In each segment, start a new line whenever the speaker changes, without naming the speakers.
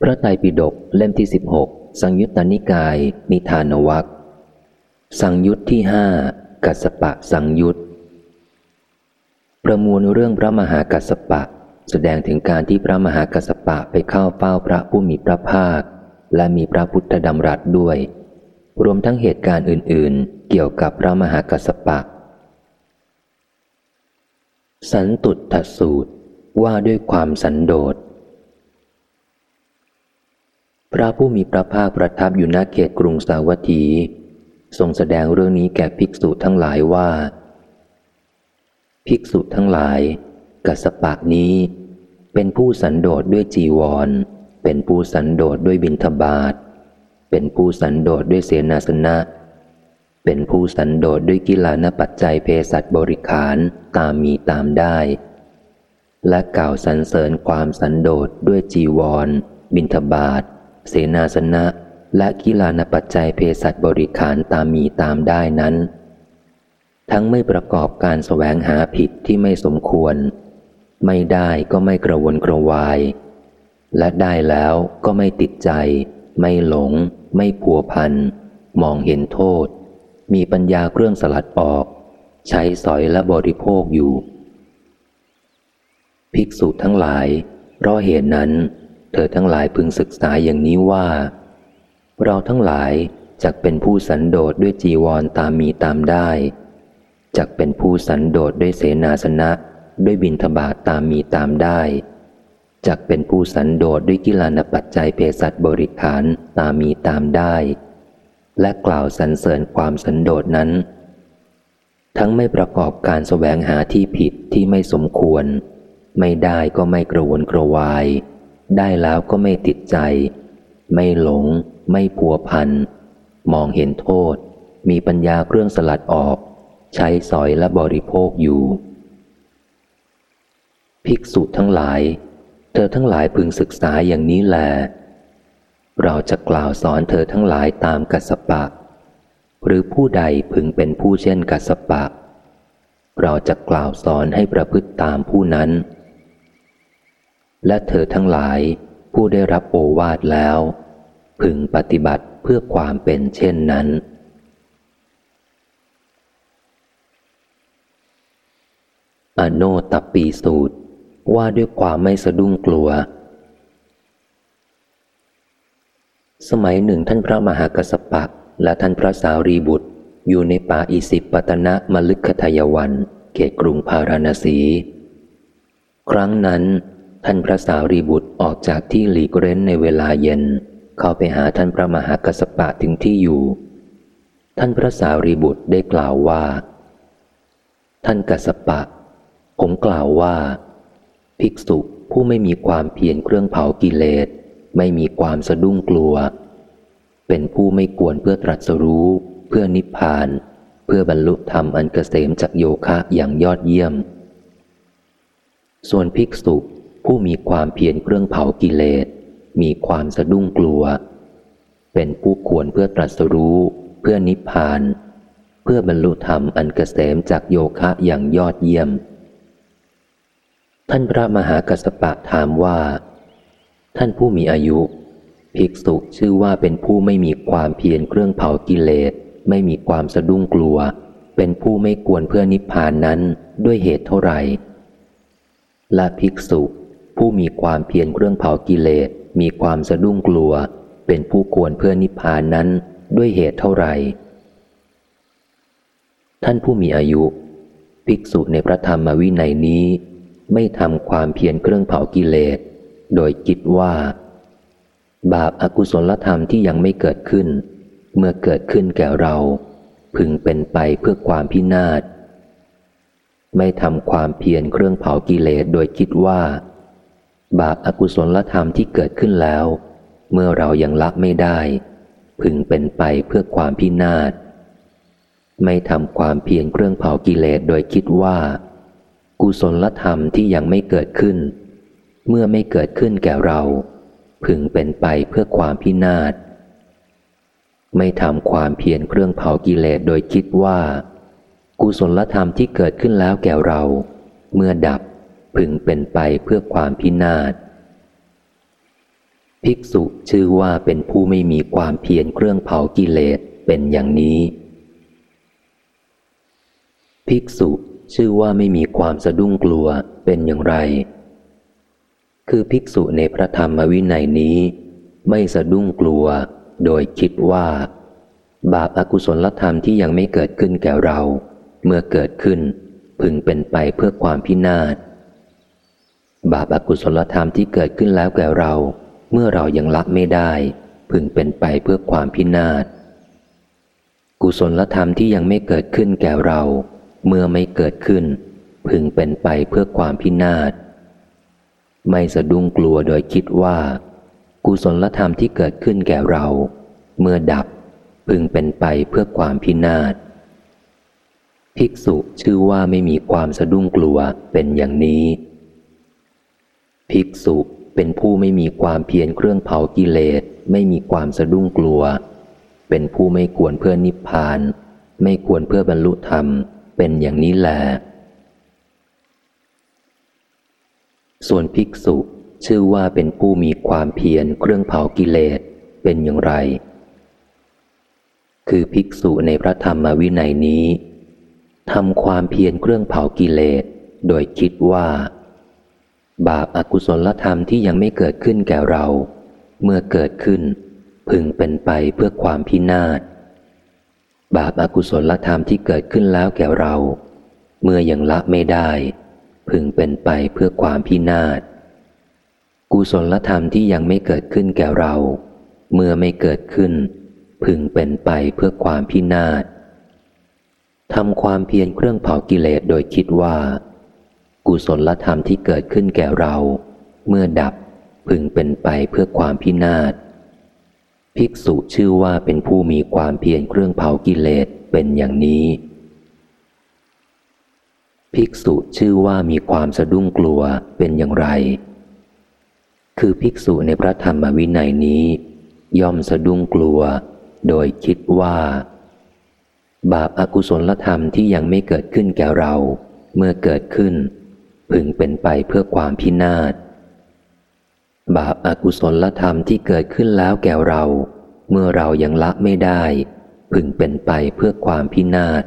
พระไตรปิฎกเล่มที่สิบหกสังยุตตนิกาย นิทานวัคสังยุตที่ห้ากัสปะสังยุตประมวลเรื่องพระมหากัสปะ แสดงถึงการที่พระมหากัสปะไปเข้าเฝ้าพระผู้มีพระภาค และมีพระพุทธดำรัสด้วย รวมทั้งเหตุการณ์อื่น ๆ เกี่ยวกับพระมหากัสปะ สันตุตสูตรว่าด้วยความสันโดษ พระผู้มีพระภาคประทับอยู่ณเขตกรุงสาวัตถี ทรงแสดงเรื่องนี้แก่ภิกษุทั้งหลายว่า ภิกษุทั้งหลายกัสปะนี้ เป็นผู้สันโดษด้วยจีวร เป็นผู้สันโดษด้วยบิณฑบาตเป็นผู้สันโดษด้วยเสนาสนะ เป็นผู้สันโดษด้วยกิลานปัจจัยเพศัตบริขารตามมีตามได้ และกล่าวสรรเสริญความสันโดษด้วยจีวร บิณฑบาต เสนาสนะ และกีฬานปัจจัยเพศัตบริขารตามมีตามได้นั้น ทั้งไม่ประกอบการแสวงหาผิดที่ไม่สมควร ไม่ได้ก็ไม่กระวนกระวาย และได้แล้วก็ไม่ติดใจ ไม่หลง ไม่ผัวพัน มองเห็นโทษ มีปัญญาเครื่องสลัดออก ใช้สอยและบริโภคอยู่ ภิกษุทั้งหลายเพราะเหตุนั้น เธอทั้งหลายพึงศึกษาอย่างนี้ว่า เราทั้งหลายจักเป็นผู้สันโดษด้วยจีวรตามมีตามได้จักเป็นผู้สันโดษด้วยเสนาสนะ ด้วยบินทบาทตามมีตามได้จักเป็นผู้สันโดษด้วยกิลานปัจจัยเภสัชบริขารตามมีตามได้ และกล่าวสรรเสริญความสันโดษนั้น ทั้งไม่ประกอบการแสวงหาที่ผิดที่ไม่สมควร ไม่ได้ก็ไม่กระวนกระวาย ได้แล้วก็ไม่ติดใจ ไม่หลง ไม่พัวพัน มองเห็นโทษ มีปัญญาเครื่องสลัดออก ใช้สอยและบริโภคอยู่ ภิกษุทั้งหลาย เธอทั้งหลายพึงศึกษาอย่างนี้แลเราจะกล่าวสอนเธอทั้งหลายตามกัสปะ หรือผู้ใดพึงเป็นผู้เช่นกัสปะ เราจะกล่าวสอนให้ประพฤติตามผู้นั้น และเธอทั้งหลายผู้ได้รับโอวาทแล้ว พึงปฏิบัติเพื่อความเป็นเช่นนั้น อโนตปีสูตรว่าด้วยความไม่สะดุ้งกลัว สมัยหนึ่งท่านพระมหากัสปะและท่านพระสารีบุตร อยู่ในป่าอิสิปตนะมลึกขทยวัน เขตกรุงพาราณสี ครั้งนั้น ท่านพระสาวรีบุตรออกจากที่หลีกเร้นในเวลาเย็น เข้าไปหาท่านพระมหากัสปะถึงที่อยู่ ท่านพระสาวรีบุตรได้กล่าวว่า ท่านกัสปะ ผมกล่าวว่า ภิกษุผู้ไม่มีความเพียรเครื่องเผากิเลส ไม่มีความสะดุ้งกลัว เป็นผู้ไม่กวนเพื่อตรัสรู้ เพื่อนิพพาน เพื่อบรรลุธรรมอันเกษมจากโยคะอย่างยอดเยี่ยม ส่วนภิกษุ ผู้มีความเพียรเครื่องเผากิเลส มีความสะดุ้งกลัว เป็นผู้ควรเพื่อตรัสรู้เพื่อนิพพาน เพื่อบรรลุธรรมอันเกษมจากโยคะอย่างยอดเยี่ยม ท่านพระมหากัสปะถามว่า ท่านผู้มีอายุ ภิกษุชื่อว่าเป็นผู้ไม่มีความเพียรเครื่องเผากิเลส ไม่มีความสะดุ้งกลัว เป็นผู้ไม่กวนเพื่อนิพพานนั้นด้วยเหตุเท่าไหร่และภิกษุ ผู้มีความเพียรเครื่องเผากิเลส มีความสะดุ้งกลัว เป็นผู้ควรเพื่อนิพพานนั้นด้วยเหตุเท่าไหร่ ท่านผู้มีอายุ ภิกษุในพระธรรมวินัยนี้ ไม่ทำความเพียรเครื่องเผากิเลส โดยคิดว่า บาปอากุศลธรรมที่ยังไม่เกิดขึ้น เมื่อเกิดขึ้นแก่เรา พึงเป็นไปเพื่อความพินาศไม่ทำความเพียรเครื่องเผากิเลสโดยคิดว่า บาปอากุศลธรรมที่เกิดขึ้นแล้ว เมื่อเรายังละไม่ได้ พึงเป็นไปเพื่อความพินาศ ไม่ทำความเพียรเครื่องเผากิเลสโดยคิดว่า กุศลธรรมที่ยังไม่เกิดขึ้น เมื่อไม่เกิดขึ้นแก่เรา พึงเป็นไปเพื่อความพินาศ ไม่ทำความเพียรเครื่องเผากิเลสโดยคิดว่า กุศลธรรมที่เกิดขึ้นแล้วแก่เรา เมื่อดับ พึงเป็นไปเพื่อความพินาศ ภิกษุชื่อว่าเป็นผู้ไม่มีความเพียรเครื่องเผากิเลสเป็นอย่างนี้ ภิกษุชื่อว่าไม่มีความสะดุ้งกลัวเป็นอย่างไร คือภิกษุในพระธรรมวินัยนี้ ไม่สะดุ้งกลัว โดยคิดว่า บาปอากุศลธรรมที่ยังไม่เกิดขึ้นแก่เรา เมื่อเกิดขึ้นพึงเป็นไปเพื่อความพินาศ บาปอากุศลธรรมที่เกิดขึ้นแล้วแก่เรา เมื่อเรายังละไม่ได้ พึงเป็นไปเพื่อความพินาศ กุศลธรรมที่ยังไม่เกิดขึ้นแก่เรา เมื่อไม่เกิดขึ้น พึงเป็นไปเพื่อความพินาศ ไม่สะดุ้งกลัวโดยคิดว่า กุศลธรรมที่เกิดขึ้นแก่เรา เมื่อดับ พึงเป็นไปเพื่อความพินาศภิกษุชื่อว่าไม่มีความสะดุ้งกลัวเป็นอย่างนี้ ภิกษุเป็นผู้ไม่มีความเพียรเครื่องเผากิเลส ไม่มีความสะดุ้งกลัว เป็นผู้ไม่ควรเพื่อนิพพาน ไม่ควรเพื่อบรรลุธรรม เป็นอย่างนี้แหละส่วนภิกษุชื่อว่าเป็นผู้มีความเพียรเครื่องเผากิเลส เป็นอย่างไร คือภิกษุในพระธรรมวินัยนี้ทำความเพียรเครื่องเผากิเลส โดยคิดว่า บาปอากุศลธรรมที่ยังไม่เกิดขึ้นแก่เรา เมื่อเกิดขึ้น พึงเป็นไปเพื่อความพินาศ บาปอากุศลธรรมที่เกิดขึ้นแล้วแก่เรา เมื่อยังละไม่ได้ พึงเป็นไปเพื่อความพินาศ กุศลธรรมที่ยังไม่เกิดขึ้นแก่เรา เมื่อไม่เกิดขึ้น พึงเป็นไปเพื่อความพินาศทำความเพียรเครื่องเผากิเลสโดยคิดว่า กุศลธรรมที่เกิดขึ้นแก่เรา เมื่อดับพึงเป็นไปเพื่อความพินาศ ภิกษุชื่อว่าเป็นผู้มีความเพียรเครื่องเผากิเลสเป็นอย่างนี้ ภิกษุชื่อว่ามีความสะดุ้งกลัวเป็นอย่างไร คือภิกษุในพระธรรมวินัยนี้ ย่อมสะดุ้งกลัว โดยคิดว่า บาปอากุศลธรรมที่ยังไม่เกิดขึ้นแก่เรา เมื่อเกิดขึ้น พึงเป็นไปเพื่อความพินาศ บาปอากุศลธรรมที่เกิดขึ้นแล้วแก่เรา เมื่อเรายังละไม่ได้ พึงเป็นไปเพื่อความพินาศ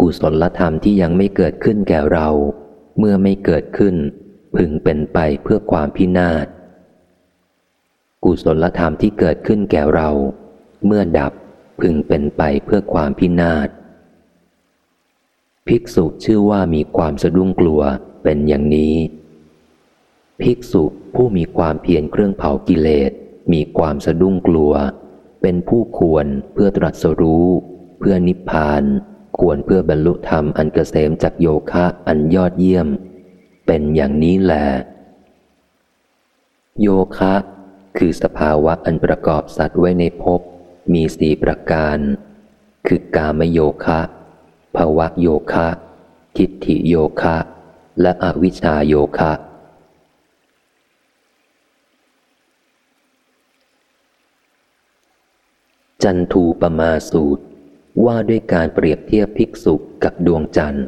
กุศลธรรมที่ยังไม่เกิดขึ้นแก่เรา เมื่อไม่เกิดขึ้น พึงเป็นไปเพื่อความพินาศ กุศลธรรมที่เกิดขึ้นแก่เรา เมื่อดับพึงเป็นไปเพื่อความพินาศ ภิกษุชื่อว่ามีความสะดุ้งกลัวเป็นอย่างนี้ ภิกษุผู้มีความเพียรเครื่องเผากิเลส มีความสะดุ้งกลัว เป็นผู้ควรเพื่อตรัสรู้ เพื่อนิพพาน ควรเพื่อบรรลุธรรมอันเกษมจากโยคะอันยอดเยี่ยม เป็นอย่างนี้แหละโยคะ คือสภาวะอันประกอบสัตว์ไว้ในภพมีสี่ประการ คือกามโยคะ ภาวะโยคะ ทิฏฐิโยคะ และอวิชชาโยคะ จันทูปมาสูตรว่าด้วยการเปรียบเทียบภิกษุกับดวงจันทร์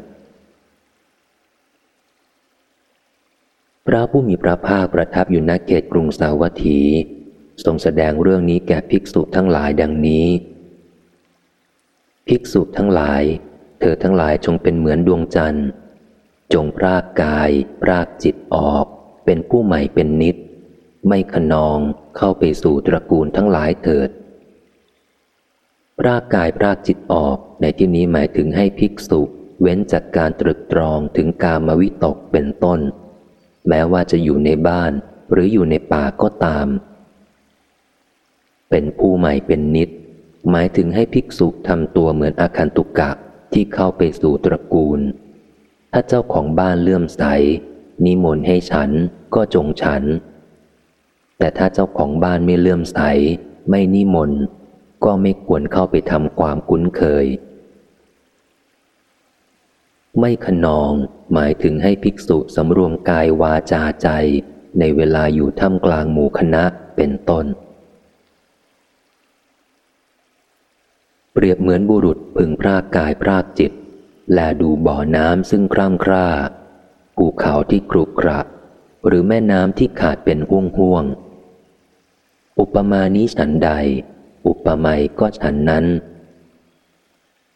พระผู้มีพระภาคประทับอยู่ณเขตกรุงสาวัตถีทรงแสดงเรื่องนี้แก่ภิกษุทั้งหลายดังนี้ ภิกษุทั้งหลาย เธอทั้งหลายจงเป็นเหมือนดวงจันทร์ จงพรากกาย พรากจิตออก เป็นผู้ใหม่เป็นนิด ไม่ขนองเข้าไปสู่ตระกูลทั้งหลายเถิดรากกายรากจิตออกในที่นี้หมายถึงให้ภิกษุเว้นจากการตรึกตรองถึงกามวิตกเป็นต้น แม้ว่าจะอยู่ในบ้านหรืออยู่ในป่าก็ตาม เป็นผู้ใหม่เป็นนิด หมายถึงให้ภิกษุทำตัวเหมือนอาคันตุกะ ที่เข้าไปสู่ตระกูล ถ้าเจ้าของบ้านเลื่อมใส นิมนต์ให้ฉันก็จงฉัน แต่ถ้าเจ้าของบ้านไม่เลื่อมใส ไม่นิมนต์ก็ไม่ควรเข้าไปทำความคุ้นเคย ไม่ขนองหมายถึงให้ภิกษุสำรวมกายวาจาใจ ในเวลาอยู่ท่ามกลางหมู่คณะเป็นต้น เปรียบเหมือนบุรุษพึงพรากกายพรากจิต แลดูบ่อน้ำซึ่งคร่ำคร่าภูเขาที่กรุกระ หรือแม่น้ำที่ขาดเป็นห่วงห่วง อุปมานี้ฉันใด อุปไมยก็ฉันนั้น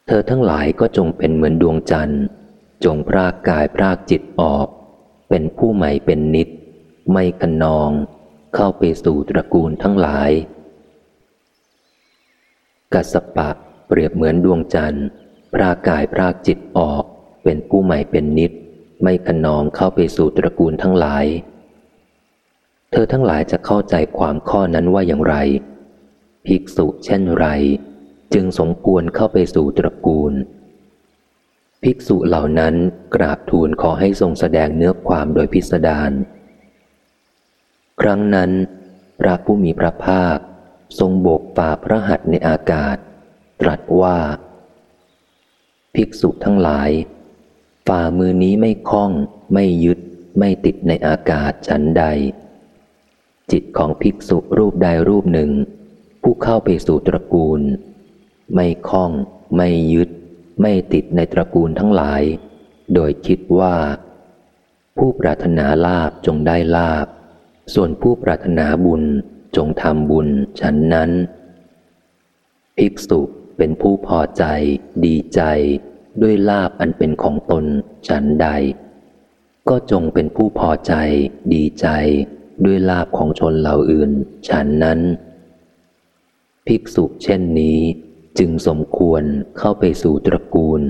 เธอทั้งหลายก็จงเป็นเหมือนดวงจันทร์ จงพรากกายพรากจิตออก เป็นผู้ใหม่เป็นนิด ไม่กันนอง เข้าไปสู่ตระกูลทั้งหลายกัสปะ เปรียบเหมือนดวงจันทร์ พรากายพรากจิตออก เป็นผู้ใหม่เป็นนิด ไม่กันนองเข้าไปสู่ตระกูลทั้งหลาย เธอทั้งหลายจะเข้าใจความข้อนั้นว่าอย่างไร ภิกษุเช่นไร จึงสมควรเข้าไปสู่ตระกูล ภิกษุเหล่านั้นกราบทูลขอให้ทรงแสดงเนื้อความโดยพิสดารครั้งนั้น พระผู้มีพระภาค ทรงโบกฝ่าพระหัตถ์ในอากาศ ตรัสว่า ภิกษุทั้งหลาย ฝ่ามือนี้ไม่คล้อง ไม่ยึด ไม่ติดในอากาศฉันใด จิตของภิกษุรูปใดรูปหนึ่ง ผู้เข้าไปสู่ตระกูล ไม่คล้อง ไม่ยึด ไม่ติดในตระกูลทั้งหลาย โดยคิดว่า ผู้ปรารถนาลาบจงได้ลาบ ส่วนผู้ปรารถนาบุญจงทำบุญฉันนั้น ภิกษุ เป็นผู้พอใจ ดีใจ ด้วยลาบอันเป็นของตนฉันใด ก็จงเป็นผู้พอใจ ดีใจ ด้วยลาบของชนเหล่าอื่น ฉันนั้น ภิกษุเช่นนี้จึงสมควรเข้าไปสู่ตระกูล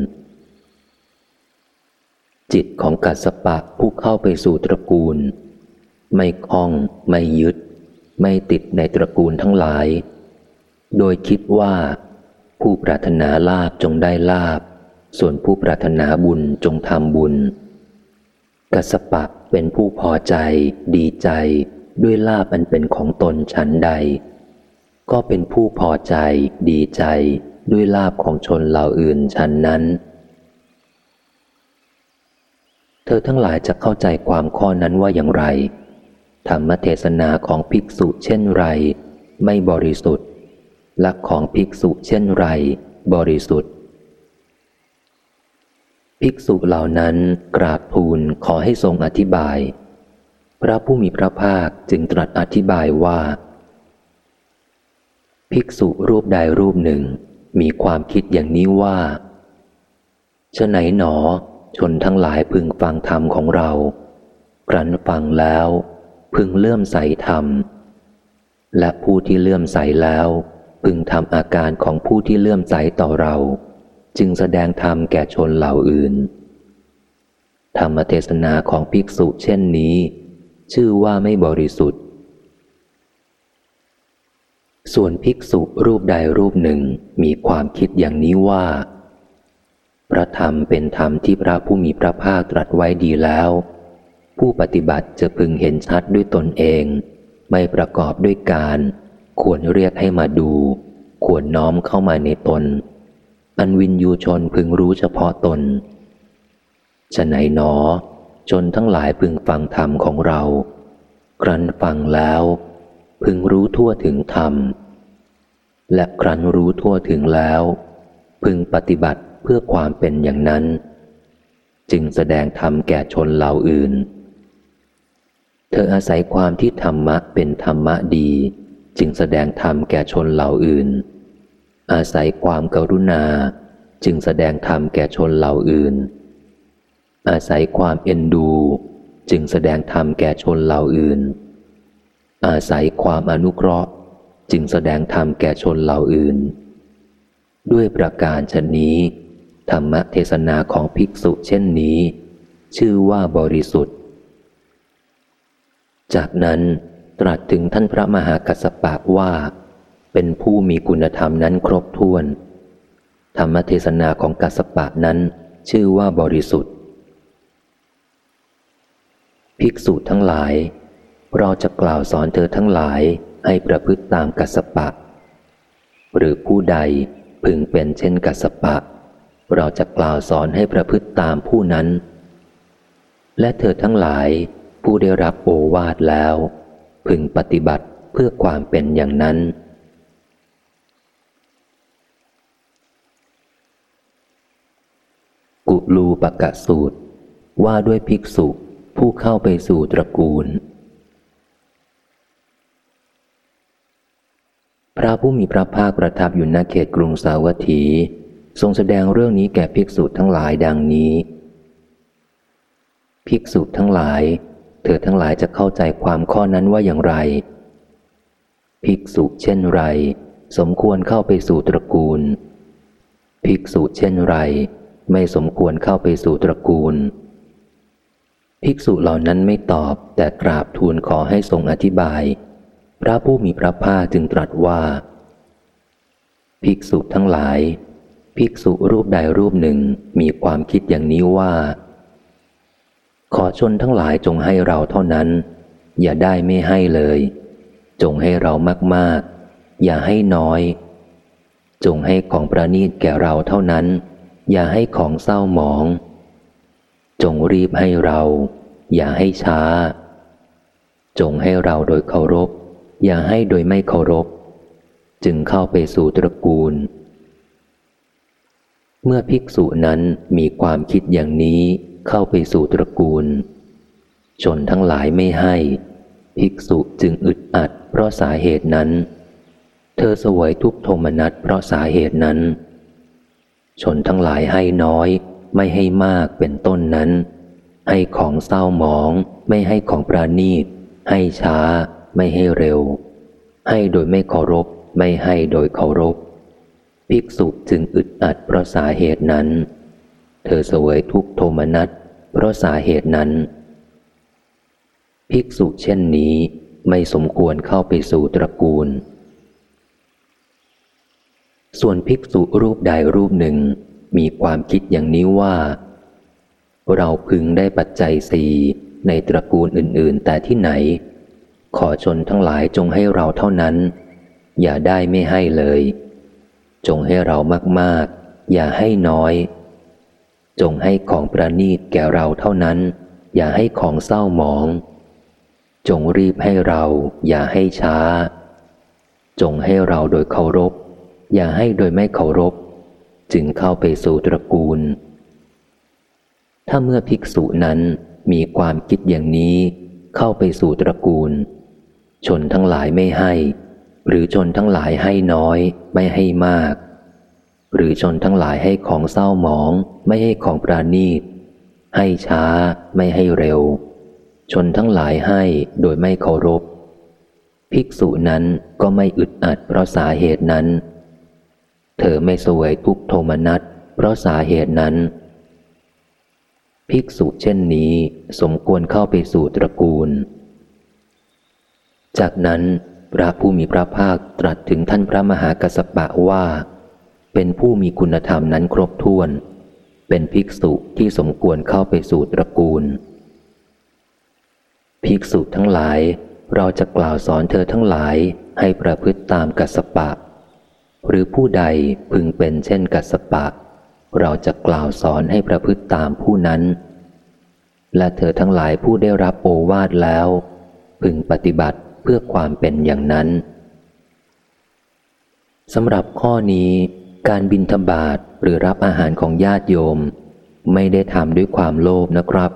จิตของกัสปะผู้เข้าไปสู่ตระกูล ไม่คล้องไม่ยึด ไม่ติดในตระกูลทั้งหลาย โดยคิดว่า ผู้ปรารถนาลาบจงได้ลาบ ส่วนผู้ปรารถนาบุญจงทำบุญ กัสปะเป็นผู้พอใจ ดีใจด้วยลาบอันเป็นของตนฉันใด ก็เป็นผู้พอใจ ดีใจด้วยลาบของชนเหล่าอื่นฉันนั้น เธอทั้งหลายจะเข้าใจความข้อนั้นว่าอย่างไร ธรรมเทศนาของภิกษุเช่นไร ไม่บริสุทธิ์ ลักของภิกษุเช่นไร บริสุทธิ์ ภิกษุเหล่านั้นกราบทูลขอให้ทรงอธิบาย พระผู้มีพระภาคจึงตรัสอธิบายว่า ภิกษุรูปใดรูปหนึ่งมีความคิดอย่างนี้ว่าฉไหนหนอ ชนทั้งหลายพึงฟังธรรมของเราครั้นฟังแล้ว พึงเลื่อมใสธรรม และผู้ที่เลื่อมใสแล้ว พึงทำอาการของผู้ที่เลื่อมใสต่อเรา จึงแสดงธรรมแก่ชนเหล่าอื่น ธรรมเทศนาของภิกษุเช่นนี้ ชื่อว่าไม่บริสุทธิ์ ส่วนภิกษุรูปใดรูปหนึ่งมีความคิดอย่างนี้ว่า พระธรรมเป็นธรรมที่พระผู้มีพระภาคตรัสไว้ดีแล้ว ผู้ปฏิบัติจะพึงเห็นชัดด้วยตนเอง ไม่ประกอบด้วยการ ควรเรียกให้มาดู ควรน้อมเข้ามาในตน อันวินยูชนพึงรู้เฉพาะตนฉะไหนหนอ จนทั้งหลายพึงฟังธรรมของเรา ครั้นฟังแล้ว พึงรู้ทั่วถึงธรรม และครั้นรู้ทั่วถึงแล้ว พึงปฏิบัติเพื่อความเป็นอย่างนั้น จึงแสดงธรรมแก่ชนเหล่าอื่น เธออาศัยความที่ธรรมะเป็นธรรมะดี จึงแสดงธรรมแก่ชนเหล่าอื่น อาศัยความกรุณา จึงแสดงธรรมแก่ชนเหล่าอื่น อาศัยความเอ็นดู จึงแสดงธรรมแก่ชนเหล่าอื่น อาศัยความอนุเคราะห์ จึงแสดงธรรมแก่ชนเหล่าอื่น ด้วยประการชนนี้ ธรรมเทศนาของภิกษุเช่นนี้ ชื่อว่าบริสุทธิ์ จากนั้น ตรัสถึงท่านพระมหากัสสปะว่า เป็นผู้มีคุณธรรมนั้นครบถ้วน ธรรมเทศนาของกัสสปะนั้น ชื่อว่าบริสุทธิ์ ภิกษุทั้งหลาย เราจะกล่าวสอนเธอทั้งหลายให้ประพฤติตามกัสสปะ หรือผู้ใดพึงเป็นเช่นกัสสปะ เราจะกล่าวสอนให้ประพฤติตามผู้นั้น และเธอทั้งหลายผู้ได้รับโอวาทแล้ว พึงปฏิบัติเพื่อความเป็นอย่างนั้น กุลูปกะสูตร ว่าด้วยภิกษุผู้เข้าไปสู่ตระกูล พระผู้มีพระภาคประทับอยู่ณเขตกรุงสาวัตถี ทรงแสดงเรื่องนี้แก่ภิกษุทั้งหลายดังนี้ ภิกษุทั้งหลาย เธอทั้งหลายจะเข้าใจความข้อนั้นว่าอย่างไร ภิกษุเช่นไร สมควรเข้าไปสู่ตระกูล ภิกษุเช่นไร ไม่สมควรเข้าไปสู่ตระกูล ภิกษุเหล่านั้นไม่ตอบแต่กราบทูลขอให้ทรงอธิบาย พระผู้มีพระภาคจึงตรัสว่า ภิกษุทั้งหลาย ภิกษุรูปใดรูปหนึ่งมีความคิดอย่างนี้ว่า ขอชนทั้งหลายจงให้เราเท่านั้น อย่าได้ไม่ให้เลย จงให้เรามากๆ อย่าให้น้อย จงให้ของประนีตแก่เราเท่านั้น อย่าให้ของเศร้าหมอง จงรีบให้เรา อย่าให้ช้า จงให้เราโดยเคารพ อย่าให้โดยไม่เคารพ จึงเข้าไปสู่ตระกูล เมื่อภิกษุนั้นมีความคิดอย่างนี้ เข้าไปสู่ตระกูล ชนทั้งหลายไม่ให้ ภิกษุจึงอึดอัดเพราะสาเหตุนั้น เธอสวยทุกโทมนัสเพราะสาเหตุนั้น ชนทั้งหลายให้น้อยไม่ให้มากเป็นต้นนั้น ให้ของเศร้าหมอง ไม่ให้ของปราณีต ให้ช้า ไม่ให้เร็ว ให้โดยไม่เคารพ ไม่ให้โดยเคารพ ภิกษุจึงอึดอัดเพราะสาเหตุนั้น เธอเสวยทุกโทมนัสเพราะสาเหตุนั้น ภิกษุเช่นนี้ไม่สมควรเข้าไปสู่ตระกูล ส่วนภิกษุรูปใดรูปหนึ่งมีความคิดอย่างนี้ว่า เราพึงได้ปัจจัยสี่ในตระกูลอื่น ๆ แต่ที่ไหน ขอชนทั้งหลายจงให้เราเท่านั้น อย่าได้ไม่ให้เลย จงให้เรามาก ๆ อย่าให้น้อย จงให้ของประนีตแก่เราเท่านั้น อย่าให้ของเศร้าหมอง จงรีบให้เราอย่าให้ช้า จงให้เราโดยเคารพ อย่าให้โดยไม่เคารพ จึงเข้าไปสู่ตระกูล ถ้าเมื่อภิกษุนั้นมีความคิดอย่างนี้เข้าไปสู่ตระกูล ชนทั้งหลายไม่ให้ หรือชนทั้งหลายให้น้อยไม่ให้มาก หรือชนทั้งหลายให้ของเศร้าหมอง ไม่ให้ของปราณีต ให้ช้าไม่ให้เร็ว ชนทั้งหลายให้โดยไม่เคารพ ภิกษุนั้นก็ไม่อึดอัดเพราะสาเหตุนั้น เธอไม่สวยทุกโทมนัสเพราะสาเหตุนั้น ภิกษุเช่นนี้สมควรเข้าไปสู่ตระกูล จากนั้นพระผู้มีพระภาคตรัสถึงท่านพระมหากัสปะว่า เป็นผู้มีคุณธรรมนั้นครบถ้วน เป็นภิกษุที่สมควรเข้าไปสู่ตระกูล ภิกษุทั้งหลาย เราจะกล่าวสอนเธอทั้งหลายให้ประพฤติตามกัสปะ หรือผู้ใดพึงเป็นเช่นกัสปะ เราจะกล่าวสอนให้ประพฤติตามผู้นั้น และเธอทั้งหลายผู้ได้รับโอวาทแล้ว พึงปฏิบัติเพื่อความเป็นอย่างนั้นสำหรับข้อนี้ การบินทบาทหรือรับอาหารของญาติโยม ไม่ได้ทำด้วยความโลภนะครับ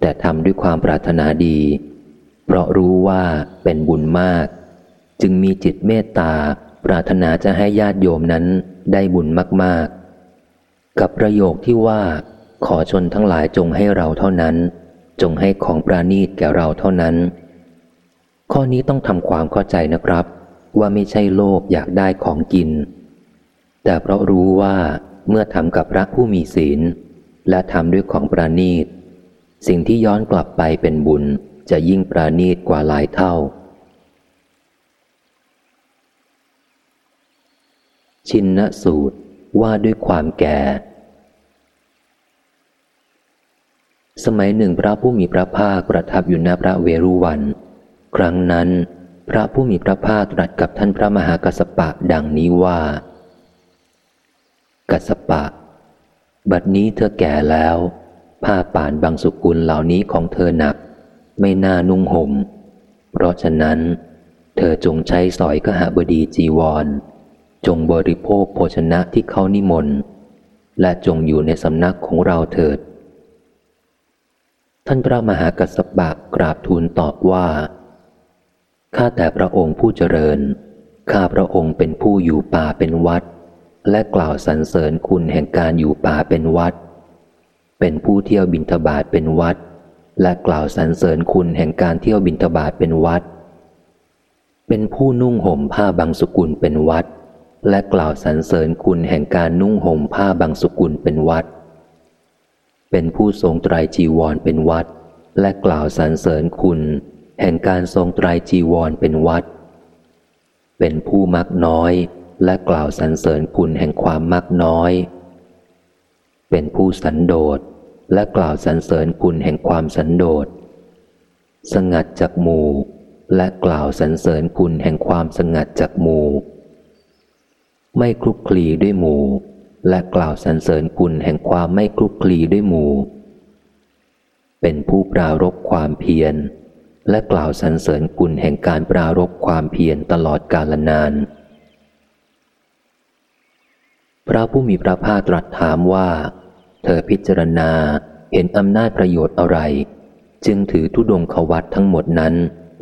แต่ทำด้วยความปรารถนาดี เพราะรู้ว่าเป็นบุญมาก จึงมีจิตเมตตาปรารถนาจะให้ญาติโยมนั้นได้บุญมาก ๆ กับประโยคที่ว่า ขอชนทั้งหลายจงให้เราเท่านั้น จงให้ของปราณีตแก่เราเท่านั้น ข้อนี้ต้องทำความเข้าใจนะครับ ว่าไม่ใช่โลภอยากได้ของกิน แต่เพราะรู้ว่าเมื่อทำกับพระผู้มีศีล และทำด้วยของประณีต สิ่งที่ย้อนกลับไปเป็นบุญจะยิ่งประณีตกว่าหลายเท่า ชินนสูตรว่าด้วยความแก่ สมัยหนึ่งพระผู้มีพระภาคประทับอยู่ณพระเวรุวัน ครั้งนั้น พระผู้มีพระภาคตรัสกับท่านพระมหากัสปะดังนี้ว่า กัสปะ บัดนี้เธอแก่แล้ว ผ้าป่านบางสุกุลเหล่านี้ของเธอหนัก ไม่น่านุ่งหม่ม เพราะฉะนั้น เธอจงใช้สอยกหบดีจีวร จงบริโภคโภชนะที่เขานิมนต์และจงอยู่ในสำนักของเราเถิด ท่านพระมหากัสปะกราบทูลตอบว่าข้าแต่พระองค์ผู้เจริญ ข้าพระองค์เป็นผู้อยู่ป่าเป็นวัด และกล่าวสรรเสริญคุณแห่งการอยู่ป่าเป็นวัด เป็นผู้เที่ยวบินทบาทเป็นวัด และกล่าวสรรเสริญคุณแห่งการเที่ยวบินทบาทเป็นวัด เป็นผู้นุ่งห่มผ้าบางสุกุลเป็นวัด และกล่าวสรรเสริญคุณแห่งการนุ่งห่มผ้าบางสุกุลเป็นวัด เป็นผู้ทรงไตรจีวรเป็นวัด และกล่าวสรรเสริญคุณแห่งการทรงไตรจีวรเป็นวัด เป็นผู้มักน้อย และกล่าวสรรเสริญคุณแห่งความมักน้อย เป็นผู้สันโดษและกล่าวสรรเสริญคุณแห่งความสันโดษ สงัดจากหมู่และกล่าวสรรเสริญคุณแห่งความสงัดจากหมู่ ไม่คลุกคลีด้วยหมู่ และกล่าวสรรเสริญคุณแห่งความไม่คลุกคลีด้วยหมู่ เป็นผู้ปรารบความเพียร และกล่าวสรรเสริญคุณแห่งการปรารบความเพียรตลอดกาลนาน พระผู้มีพระภาคตรัสถามว่า เธอพิจารณาเห็นอำนาจประโยชน์อะไร จึงถือทุดงขวัตทั้งหมดนั้น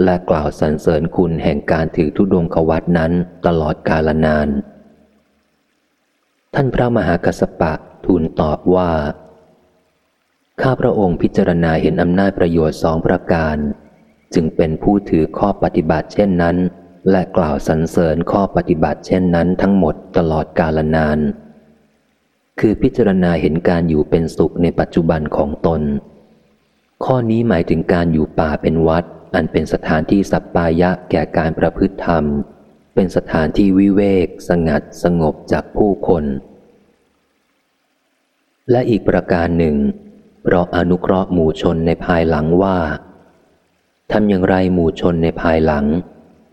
และกล่าวสรรเสริญคุณแห่งการถือทุดงขวัตนั้นตลอดกาลนาน ท่านพระมหากัสปะทูลตอบว่า ข้าพระองค์พิจารณาเห็นอำนาจประโยชน์สองประการ จึงเป็นผู้ถือข้อปฏิบัติเช่นนั้น และกล่าวสรรเสริญข้อปฏิบัติเช่นนั้นทั้งหมดตลอดกาลนาน คือพิจารณาเห็นการอยู่เป็นสุขในปัจจุบันของตน ข้อนี้หมายถึงการอยู่ป่าเป็นวัด อันเป็นสถานที่สัปปายะแก่การประพฤติธรรม เป็นสถานที่วิเวก สงัดสงบจากผู้คน และอีกประการหนึ่งเพราะอนุเคราะห์หมู่ชนในภายหลังว่าทำอย่างไรหมู่ชนในภายหลัง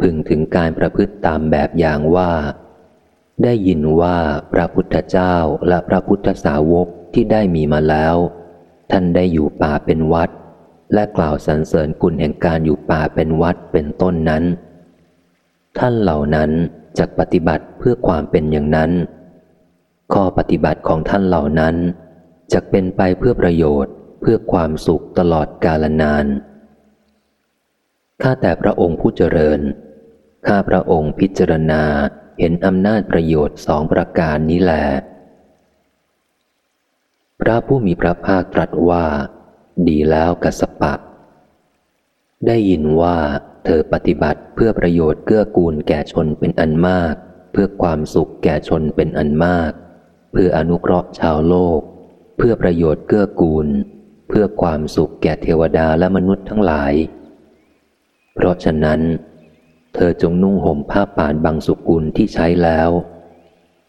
พึงถึงการประพฤติตามแบบอย่างว่า ได้ยินว่าพระพุทธเจ้าและพระพุทธสาวกที่ได้มีมาแล้ว ท่านได้อยู่ป่าเป็นวัด และกล่าวสรรเสริญคุณแห่งการอยู่ป่าเป็นวัดเป็นต้นนั้น ท่านเหล่านั้นจะปฏิบัติเพื่อความเป็นอย่างนั้น ข้อปฏิบัติของท่านเหล่านั้นจะเป็นไปเพื่อประโยชน์เพื่อความสุขตลอดกาลนาน ข้าแต่พระองค์ผู้เจริญ ข้าพระองค์พิจารณาเห็นอำนาจประโยชน์สองประการนี้แลพระผู้มีพระภาคตรัสว่า ดีแล้วกัสปะ ได้ยินว่าเธอปฏิบัติเพื่อประโยชน์เกื้อกูลแก่ชนเป็นอันมาก เพื่อความสุขแก่ชนเป็นอันมาก เพื่ออนุเคราะห์ชาวโลก เพื่อประโยชน์เกื้อกูล เพื่อความสุขแก่เทวดาและมนุษย์ทั้งหลาย เพราะฉะนั้น เธอจงนุ่งห่มผ้าป่านบางสุกุลที่ใช้แล้ว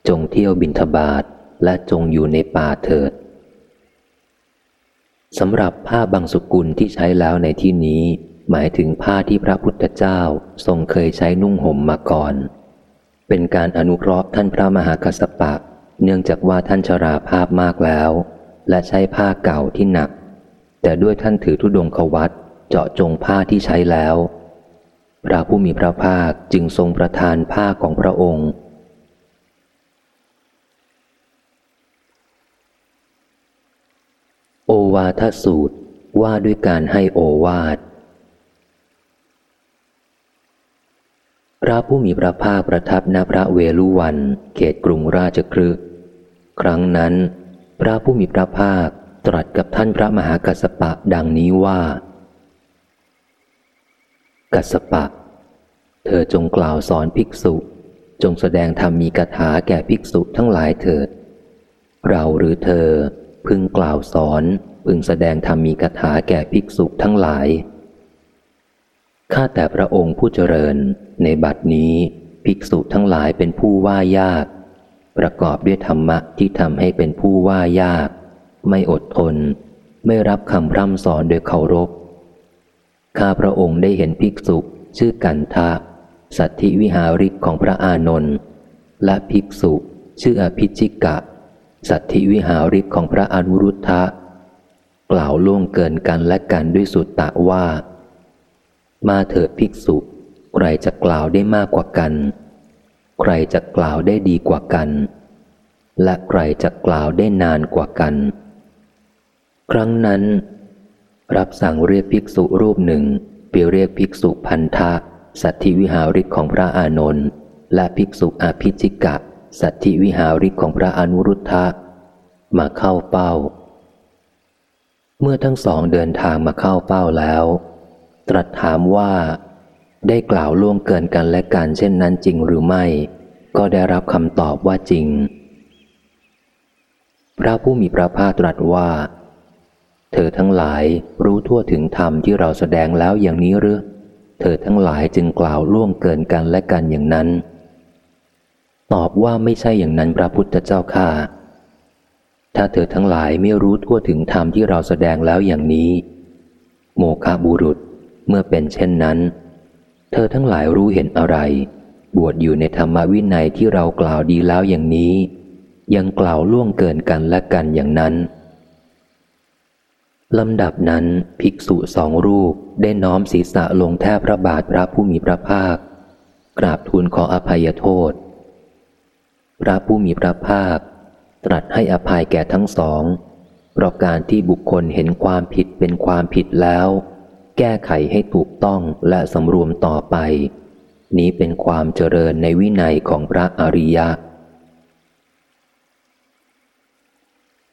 จงเที่ยวบินทบาทและจงอยู่ในป่าเถิดสำหรับผ้าบางสุกุลที่ใช้แล้วในที่นี้ หมายถึงผ้าที่พระพุทธเจ้าทรงเคยใช้นุ่งห่มมาก่อน เป็นการอนุเคราะห์ท่านพระมหากัสปะ เนื่องจากว่าท่านชราภาพมากแล้ว และใช้ผ้าเก่าที่หนัก แต่ด้วยท่านถือธุดงควัตเจาะจงผ้าที่ใช้แล้ว พระผู้มีพระภาคจึงทรงประทานผ้าของพระองค์ โอวาทสูตรว่าด้วยการให้โอวาท พระผู้มีพระภาคประทับณพระเวลุวันเขตกรุงราชครึครั้งนั้น พระผู้มีพระภาคตรัสกับท่านพระมหากัสปะดังนี้ว่า กัสปะ เธอจงกล่าวสอนภิกษุ จงแสดงธรรมมีกถาแก่ภิกษุทั้งหลายเถิด เราหรือเธอพึงกล่าวสอนพึงแสดงธรรมมีกถาแก่ภิกษุทั้งหลาย ข้าแต่พระองค์ผู้เจริญ ในบัดนี้ภิกษุทั้งหลายเป็นผู้ว่ายาก ประกอบด้วยธรรมะที่ทำให้เป็นผู้ว่ายาก ไม่อดทน ไม่รับคำพร่ำสอนโดยเคารพ ข้าพระองค์ได้เห็นภิกษุชื่อกันทะ สัตธิวิหาริกของพระอานนท์และภิกษุชื่ออภิจิกะ สัตธิวิหาริกของพระอนุรุทธะ กล่าวล่วงเกินกันและกันด้วยสุตตะว่า มาเถิดภิกษุ ใครจะกล่าวได้มากกว่ากัน ใครจะกล่าวได้ดีกว่ากัน และใครจะกล่าวได้นานกว่ากัน ครั้งนั้น รับสั่งเรียกภิกษุรูปหนึ่งไปเรียกภิกษุพันธะ สัตธิวิหาริกของพระอานนท์และภิกษุอาภิจิกะ สัตธิวิหาริกของพระอนุรุทธะมาเข้าเป้า เมื่อทั้งสองเดินทางมาเข้าเป้าแล้ว ตรัสถามว่า ได้กล่าวล่วงเกินกันและกันเช่นนั้นจริงหรือไม่ ก็ได้รับคำตอบว่าจริง พระผู้มีพระภาคตรัสว่า เธอทั้งหลายรู้ทั่วถึงธรรมที่เราแสดงแล้วอย่างนี้หรือ เธอทั้งหลายจึงกล่าวล่วงเกินกันและกันอย่างนั้น ตอบว่าไม่ใช่อย่างนั้นพระพุทธเจ้าข้าถ้าเธอทั้งหลายไม่รู้ทั่วถึงธรรมที่เราแสดงแล้วอย่างนี้ โมคาบุรุษเมื่อเป็นเช่นนั้น เธอทั้งหลายรู้เห็นอะไร บวชอยู่ในธรรมวินัยที่เรากล่าวดีแล้วอย่างนี้ ยังกล่าวล่วงเกินกันและกันอย่างนั้น ลำดับนั้นภิกษุสองรูปได้น้อมศีรษะลงแทบพระบาทพระผู้มีพระภาค กราบทูลขออภัยโทษ พระผู้มีพระภาค ตรัสให้อภัยแก่ทั้งสองเพราะการที่บุคคลเห็นความผิดเป็นความผิดแล้ว แก้ไขให้ถูกต้องและสำรวมต่อไป นี้เป็นความเจริญในวินัยของพระอริยะ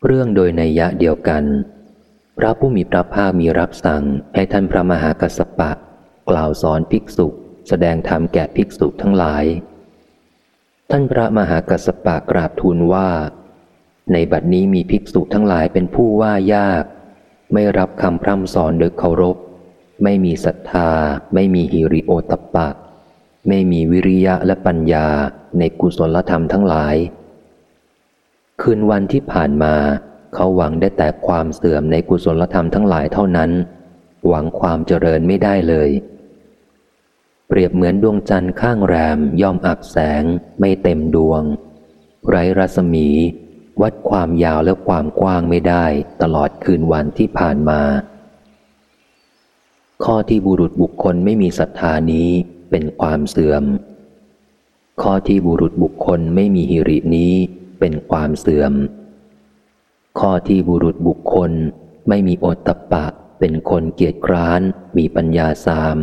เรื่องโดยในยะเดียวกัน พระผู้มีพระภาคมีรับสั่งให้ท่านพระมหากัสปะ กล่าวสอนภิกษุ แสดงธรรมแก่ภิกษุทั้งหลาย ท่านพระมหากัสปะกราบทูลว่า ในบัดนี้มีภิกษุทั้งหลายเป็นผู้ว่ายาก ไม่รับคำพร่ำสอนโดยเคารพ ไม่มีศรัทธา ไม่มีหิริโอตปะ ไม่มีวิริยะและปัญญาในกุศลธรรมทั้งหลาย คืนวันที่ผ่านมา เขาหวังได้แต่ความเสื่อมในกุศลธรรมทั้งหลายเท่านั้น หวังความเจริญไม่ได้เลย เปรียบเหมือนดวงจันทร์ข้างแรมย่อมอับแสง ไม่เต็มดวง ไร้รัศมี วัดความยาวและความกว้างไม่ได้ตลอดคืนวันที่ผ่านมา ข้อที่บุรุษบุคคลไม่มีศรัทธานี้เป็นความเสื่อม ข้อที่บุรุษบุคคลไม่มีหิรินี้เป็นความเสื่อม ข้อที่บุรุษบุคคลไม่มีโอตตะปะ เป็นคนเกียจคร้าน มีปัญญาสาม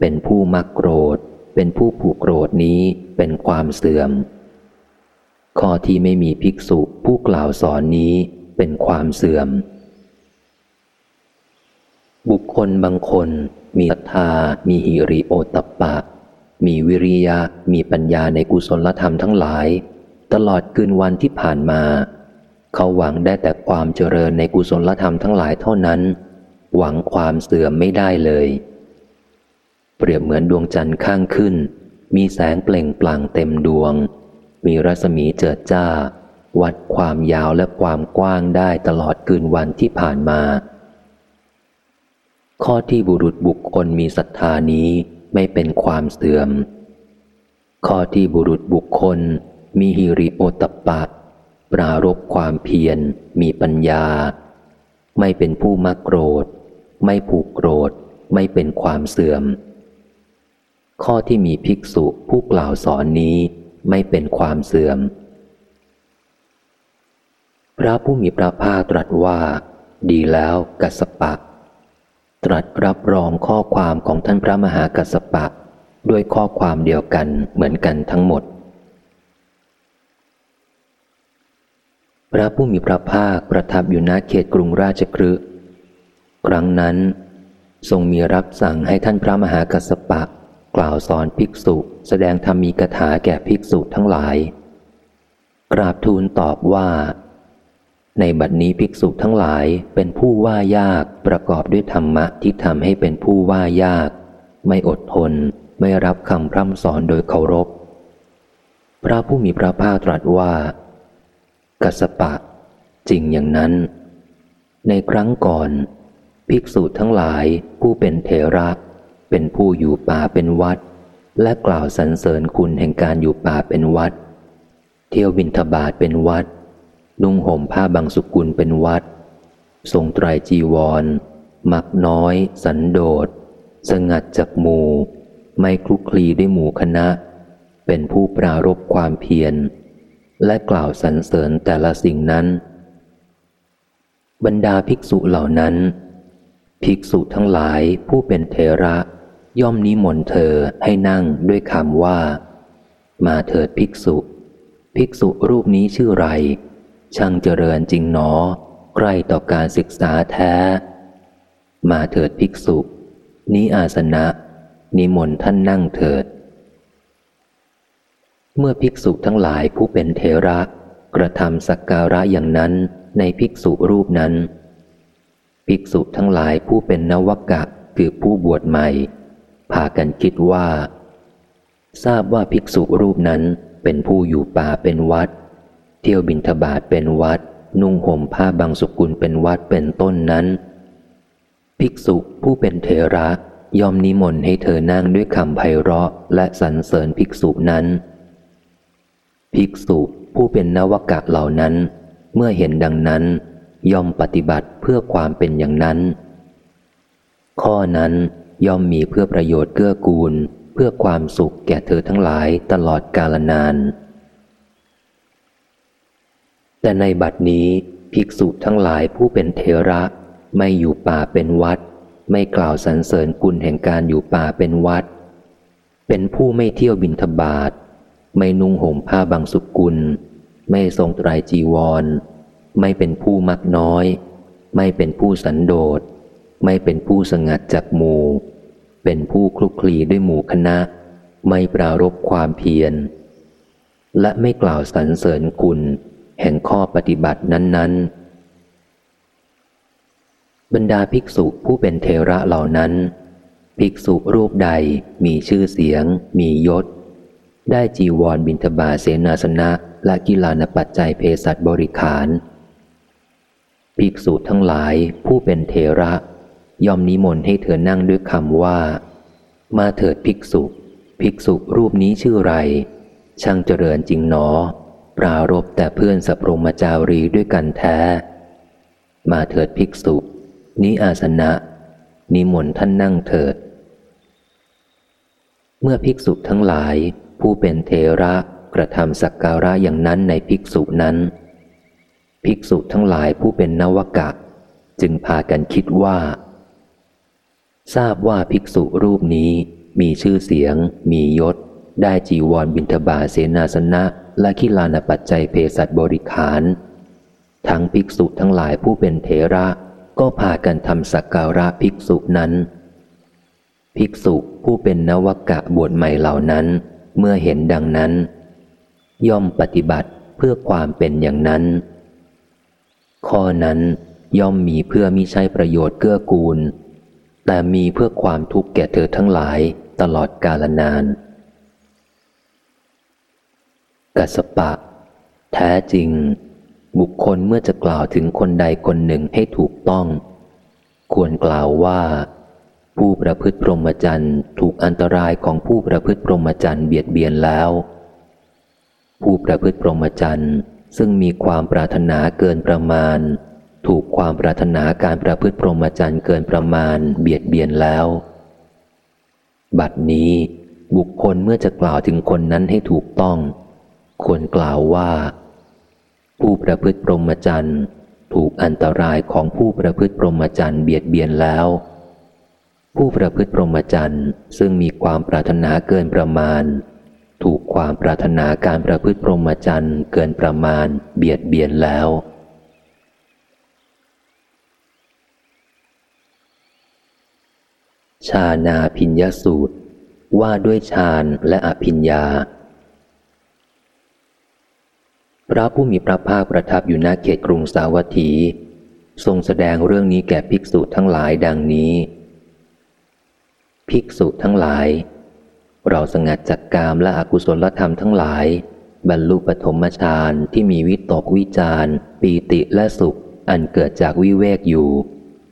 เป็นผู้มักโกรธ เป็นผู้ผูกโกรธนี้เป็นความเสื่อม ข้อที่ไม่มีภิกษุผู้กล่าวสอนนี้เป็นความเสื่อม บุคคลบางคนมีศรัทธา มีหิริโอตปะ มีวิริยะ มีปัญญาในกุศลธรรมทั้งหลาย ตลอดคืนวันที่ผ่านมา เขาหวังได้แต่ความเจริญในกุศลธรรมทั้งหลายเท่านั้น หวังความเสื่อมไม่ได้เลย เปรียบเหมือนดวงจันทร์ข้างขึ้น มีแสงเปล่งปลั่งเต็มดวง มีรัศมีเจิดจ้า วัดความยาวและความกว้างได้ตลอดคืนวันที่ผ่านมา ข้อที่บุรุษบุคคลมีศรัทธานี้ไม่เป็นความเสื่อม ข้อที่บุรุษบุคคลมีฮิริโอตปะ ปรารบความเพียร มีปัญญา ไม่เป็นผู้มักโกรธ ไม่ผูกโกรธ ไม่เป็นความเสื่อม ข้อที่มีภิกษุผู้กล่าวสอนนี้ไม่เป็นความเสื่อม พระผู้มีพระภาคตรัสว่า ดีแล้วกัสปะ ตรัสรับรองข้อความของท่านพระมหากัสปะ ด้วยข้อความเดียวกันเหมือนกันทั้งหมด ระผู้มีพระภาคประทับอยู่ณเขตกรุงราชกฤห์ครั้งนั้น ทรงมีรับสั่งให้ท่านพระมหากัสปะ กล่าวสอนภิกษุ แสดงธรรมีกถาแก่ภิกษุทั้งหลาย กราบทูลตอบว่า ในบัดนี้ภิกษุทั้งหลายเป็นผู้ว่ายากประกอบด้วยธรรมะที่ทำให้เป็นผู้ว่ายาก ไม่อดทน ไม่รับคำพร่ำสอนโดยเคารพ พระผู้มีพระภาคตรัสว่า กัสปะ จริงอย่างนั้น ในครั้งก่อน ภิกษุทั้งหลายผู้เป็นเทระเป็นผู้อยู่ป่าเป็นวัด และกล่าวสรรเสริญคุณแห่งการอยู่ป่าเป็นวัด เที่ยวบินทบาทเป็นวัด นุ่งห่มผ้าบางสุกุลเป็นวัด ทรงไตรจีวร มักน้อย สันโดษ สงัดจากหมู่ ไม่คลุกคลีด้วยหมู่คณะ เป็นผู้ปรารบความเพียร และกล่าวสรรเสริญแต่ละสิ่งนั้น บรรดาภิกษุเหล่านั้น ภิกษุทั้งหลายผู้เป็นเทระย่อมนิมนต์เธอให้นั่งด้วยคำว่า มาเถิดภิกษุ ภิกษุรูปนี้ชื่อไร ช่างเจริญจริงหนอ ใกล้ต่อการศึกษาแท้ มาเถิดภิกษุ นี้อาสนะ นิมนต์ท่านนั่งเถิด เมื่อภิกษุทั้งหลายผู้เป็นเทระ กระทำสักการะอย่างนั้นในภิกษุรูปนั้น ภิกษุทั้งหลายผู้เป็นนวกะคือผู้บวชใหม่ พากันคิดว่า ทราบว่าภิกษุรูปนั้นเป็นผู้อยู่ป่าเป็นวัด เที่ยวบินทบาทเป็นวัด นุ่งห่มผ้าบางสุกุลเป็นวัดเป็นต้นนั้น ภิกษุผู้เป็นเทระยอมนิมนต์ให้เธอนั่งด้วยคำไพเราะและสรรเสริญภิกษุนั้น ภิกษุผู้เป็นนวกะเหล่านั้น เมื่อเห็นดังนั้น ย่อมปฏิบัติเพื่อความเป็นอย่างนั้น ข้อนั้นย่อมมีเพื่อประโยชน์เกื้อกูล เพื่อความสุขแก่เธอทั้งหลายตลอดกาลนาน แต่ในบัดนี้ภิกษุทั้งหลายผู้เป็นเทระ ไม่อยู่ป่าเป็นวัด ไม่กล่าวสรรเสริญคุณแห่งการอยู่ป่าเป็นวัด เป็นผู้ไม่เที่ยวบินทบาท ไม่นุ่งห่มผ้าบางสุกุล ไม่ทรงตรายจีวร ไม่เป็นผู้มักน้อย ไม่เป็นผู้สันโดษ ไม่เป็นผู้สงัดจากหมู่ เป็นผู้คลุกคลีด้วยหมู่คณะ ไม่ปรารบความเพียร และไม่กล่าวสรรเสริญคุณ แห่งข้อปฏิบัตินั้น ๆ บรรดาภิกษุผู้เป็นเทระเหล่านั้น ภิกษุรูปใดมีชื่อเสียง มียศ ได้จีวรบินทบาเสนาสนะ และกีฬานปัจจัยเภสัชบริขาร ภิกษุทั้งหลายผู้เป็นเทระ ยอมนิมนต์ให้เธอนั่งด้วยคำว่า มาเถิดภิกษุ ภิกษุรูปนี้ชื่อไร ช่างเจริญจริงหนอ ปรารบแต่เพื่อนสัพรมจารีด้วยกันแท้ มาเถิดภิกษุ นี้อาสนะ นิมนต์ท่านนั่งเถิด เมื่อภิกษุทั้งหลาย ผู้เป็นเทระกระทำสักการะอย่างนั้นในภิกษุนั้น ภิกษุทั้งหลายผู้เป็นนวกะ จึงพากันคิดว่า ทราบว่าภิกษุรูปนี้มีชื่อเสียง มียศ ได้จีวรบินทบาเสนาสนะ และขิลานปัจจัยเพศัตบริขาร ทั้งภิกษุทั้งหลายผู้เป็นเทระก็พากันทำสักการะภิกษุนั้น ภิกษุผู้เป็นนวกะบวชใหม่เหล่านั้น เมื่อเห็นดังนั้น ย่อมปฏิบัติเพื่อความเป็นอย่างนั้น ข้อนั้นย่อมมีเพื่อมิใช่ประโยชน์เกื้อกูล แต่มีเพื่อความทุกข์แก่เธอทั้งหลายตลอดกาลนาน กัสปะ แท้จริง บุคคลเมื่อจะกล่าวถึงคนใดคนหนึ่งให้ถูกต้อง ควรกล่าวว่า ผู้ประพฤติพรหมจรรย์ถูกอันตรายของผู้ประพฤติพรหมจรรย์เบียดเบียนแล้ว ผู้ประพฤติพรหมจรรย์ซึ่งมีความปรารถนาเกินประมาณ ถูกความปรารถนาการประพฤติพรหมจรรย์เกินประมาณเบียดเบียนแล้ว บัดนี้บุคคลเมื่อจะกล่าวถึงคนนั้นให้ถูกต้อง ควรกล่าวว่า ผู้ประพฤติพรหมจรรย์ถูกอันตรายของผู้ประพฤติพรหมจรรย์เบียดเบียนแล้ว ผู้ประพฤติพรหมจรรย์ซึ่งมีความปรารถนาเกินประมาณ ถูกความปรารถนาการประพฤติพรหมจรรย์เกินประมาณ เบียดเบียนแล้ว ชานาพิญญสูตร ว่าด้วยฌานและอภิญญา พระผู้มีพระภาคประทับอยู่ณเขตกรุงสาวัตถี ทรงแสดงเรื่องนี้แก่ภิกษุทั้งหลายดังนี้ ภิกษุทั้งหลาย เราสงัดจากกามและอกุศลธรรมทั้งหลาย บรรลุปฐมฌานที่มีวิตกวิจารปีติและสุข อันเกิดจากวิเวกอยู่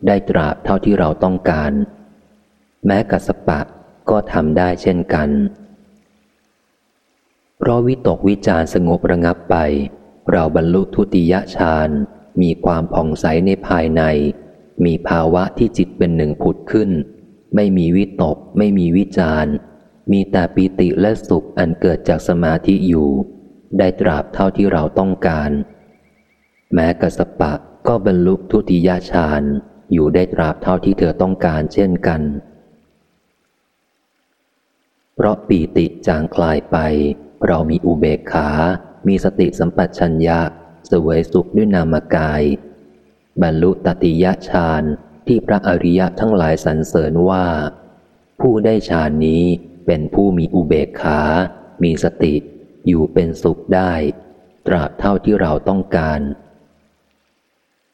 ได้ตราบเท่าที่เราต้องการ แม้กัสปะก็ทำได้เช่นกัน เพราะวิตกวิจารสงบระงับไป เราบรรลุทุติยฌานมีความผ่องใสในภายใน มีภาวะที่จิตเป็นหนึ่งผุดขึ้น ไม่มีวิตก ไม่มีวิจารมีแต่ปีติและสุขอันเกิดจากสมาธิอยู่ ได้ตราบเท่าที่เราต้องการ แม้กัสปะก็บรรลุทุติยฌานอยู่ได้ตราบเท่าที่เธอต้องการเช่นกัน เพราะปีติจางคลายไป เรามีอุเบกขา มีสติสัมปชัญญะสวยสุขด้วยนามกาย บรรลุตติยฌาน ที่พระอริยะทั้งหลายสรรเสริญว่า ผู้ได้ฌานนี้เป็นผู้มีอุเบกขา มีสติ อยู่เป็นสุขได้ ตราบเท่าที่เราต้องการ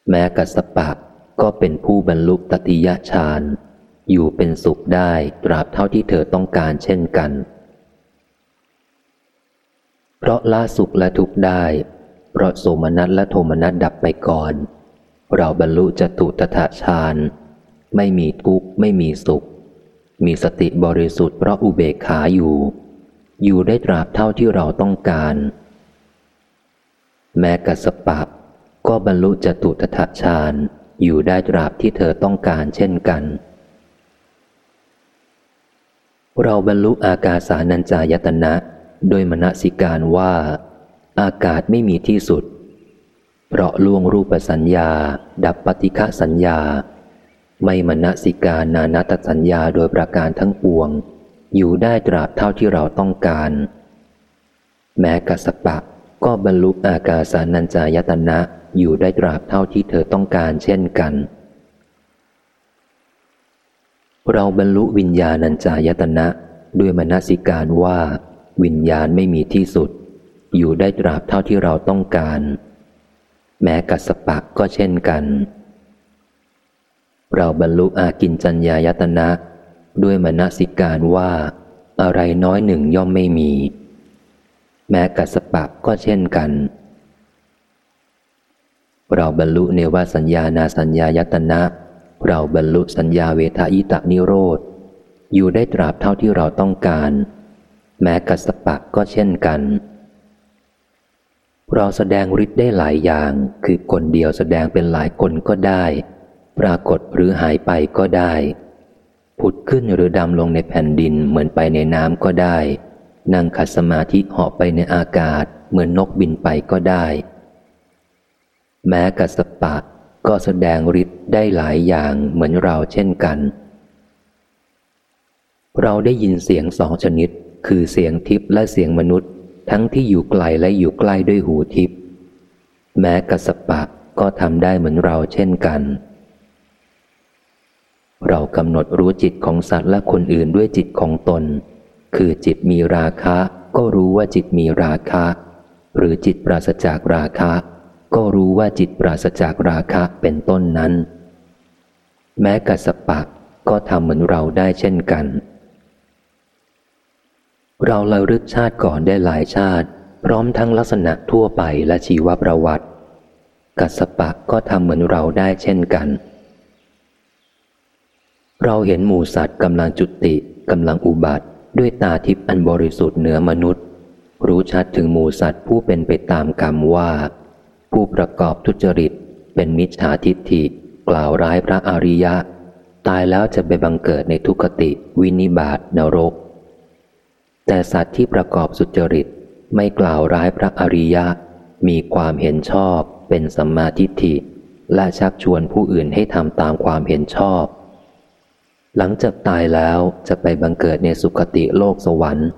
แม้กัสปะก็เป็นผู้บรรลุตติยฌานอยู่เป็นสุขได้ตราบเท่าที่เธอต้องการเช่นกัน เพราะละสุขและทุกข์ได้ เพราะโสมนัสและโทมนัสดับไปก่อน เราบรรลุจตุตถาฌานไม่มีทุกข์ไม่มีสุข มีสติบริสุทธิ์เพราะอุเบกขาอยู่ อยู่ได้ตราบเท่าที่เราต้องการ แม้กัสปะก็บรรลุจตุตถาฌานอยู่ได้ตราบที่เธอต้องการเช่นกัน เราบรรลุอากาสานัญจายตนะ โดยมณสิการว่า อากาศไม่มีที่สุด เพราะล่วงรูปสัญญา ดับปฏิฆะสัญญา ไม่มณสิกานานาตสัญญาโดยประการทั้งปวง อยู่ได้ตราบเท่าที่เราต้องการ แม้กัสปะก็บรรลุอากาสานัญจายตนะอยู่ได้ตราบเท่าที่เธอต้องการเช่นกัน เราบรรลุวิญญาณัญจายตนะด้วยมนสิการว่า วิญญาณไม่มีที่สุด อยู่ได้ตราบเท่าที่เราต้องการ แม้กัสปักก็เช่นกัน เราบรรลุอากินจัญญายตนะ ด้วยมนสิการว่า อะไรน้อยหนึ่งย่อมไม่มี แม้กัสปักก็เช่นกัน เราบรรลุเนวสัญญานาสัญญายตนะ เราบรรลุสัญญาเวทายตะนิโรธ อยู่ได้ตราบเท่าที่เราต้องการ แม้กัสปักก็เช่นกัน เราแสดงฤทธิ์ได้หลายอย่าง คือคนเดียวแสดงเป็นหลายคนก็ได้ ปรากฏหรือหายไปก็ได้ ผุดขึ้นหรือดำลงในแผ่นดินเหมือนไปในน้ำก็ได้ นั่งขัดสมาธิเหาะไปในอากาศ เหมือนนกบินไปก็ได้ แม้กัสปะก็แสดงฤทธิ์ได้หลายอย่างเหมือนเราเช่นกัน เราได้ยินเสียงสองชนิด คือเสียงทิพย์และเสียงมนุษย์ ทั้งที่อยู่ไกลและอยู่ใกล้ด้วยหูทิพย์แม้กัสปะก็ทำได้เหมือนเราเช่นกัน เรากำหนดรู้จิตของสัตว์และคนอื่นด้วยจิตของตน คือจิตมีราคะก็รู้ว่าจิตมีราคะ หรือจิตปราศจากราคะ ก็รู้ว่าจิตปราศจากราคะเป็นต้นนั้น แม้กัสปะก็ทำเหมือนเราได้เช่นกัน เราเล่ารึกชาติก่อนได้หลายชาติ พร้อมทั้งลักษณะทั่วไปและชีวประวัติ กัสปะก็ทำเหมือนเราได้เช่นกัน เราเห็นหมูสัตว์กำลังจุติกำลังอุบัติ ด้วยตาทิพย์อันบริสุทธิ์เหนือมนุษย์ รู้ชัดถึงหมูสัตว์ผู้เป็นไปตามกรรมว่า ผู้ประกอบทุจริต เป็นมิจฉาทิฏฐิ กล่าวร้ายพระอริยะ ตายแล้วจะไปบังเกิดในทุกขติ วินิบาตนรก แต่สัตว์ที่ประกอบสุจริตไม่กล่าวร้ายพระอริยะ มีความเห็นชอบเป็นสัมมาทิฏฐิ และชักชวนผู้อื่นให้ทำตามความเห็นชอบ หลังจากตายแล้วจะไปบังเกิดในสุคติโลกสวรรค์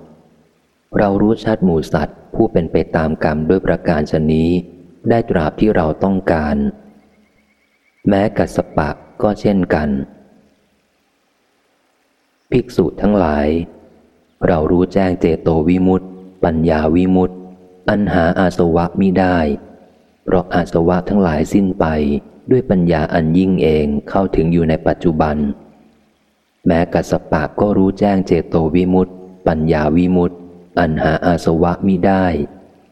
เรารู้ชัดหมู่สัตว์ผู้เป็นไปตามกรรมด้วยประการชนี้ ได้ตราบที่เราต้องการ แม้กัสปะก็เช่นกัน ภิกษุทั้งหลาย เรารู้แจ้งเจโตวิมุตติ ปัญญาวิมุตติอันหาอาสวะมิได้ เพราะอาสวะทั้งหลายสิ้นไปด้วยปัญญาอันยิ่งเองเข้าถึงอยู่ในปัจจุบัน แม้กัสปะก็รู้แจ้งเจโตวิมุตติ ปัญญาวิมุตติ อันหาอาสวะมิได้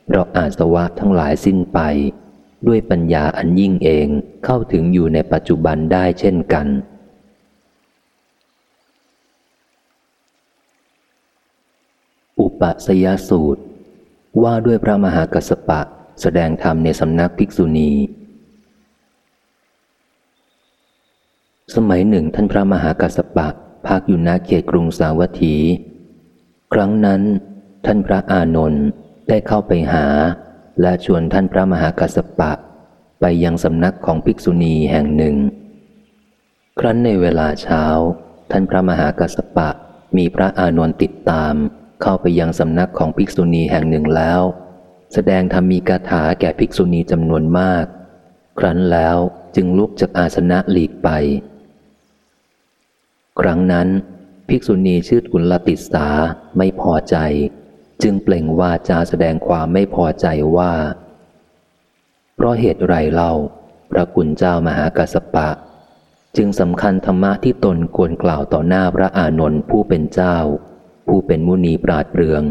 เพราะอาสวะทั้งหลายสิ้นไป ด้วยปัญญาอันยิ่งเองเข้าถึงอยู่ในปัจจุบันได้เช่นกัน อุปสยสูตร ว่าด้วยพระมหากัสปะแสดงธรรมในสำนักภิกษุณี สมัยหนึ่งท่านพระมหากัสปะพักอยู่ณเขตกรุงสาวัตถี ครั้งนั้นท่านพระอานนท์ได้เข้าไปหา และชวนท่านพระมหากัสปะ ไปยังสำนักของภิกษุณีแห่งหนึ่ง ครั้นในเวลาเช้า ท่านพระมหากัสปะมีพระอานนท์ติดตาม เข้าไปยังสำนักของภิกษุณีแห่งหนึ่งแล้ว แสดงธรรมีกถาแก่ภิกษุณีจำนวนมาก ครั้นแล้วจึงลุกจากอาสนะหลีกไป ครั้งนั้น ภิกษุณีชื่อกุลติสาไม่พอใจ จึงเปล่งวาจาแสดงความไม่พอใจว่า เพราะเหตุไรเล่า พระคุณเจ้ามหากัสปะ จึงสำคัญธรรมะที่ตนควรกล่าวต่อหน้าพระอานนท์ผู้เป็นเจ้า ผู้เป็นมุนีปราดเปรือง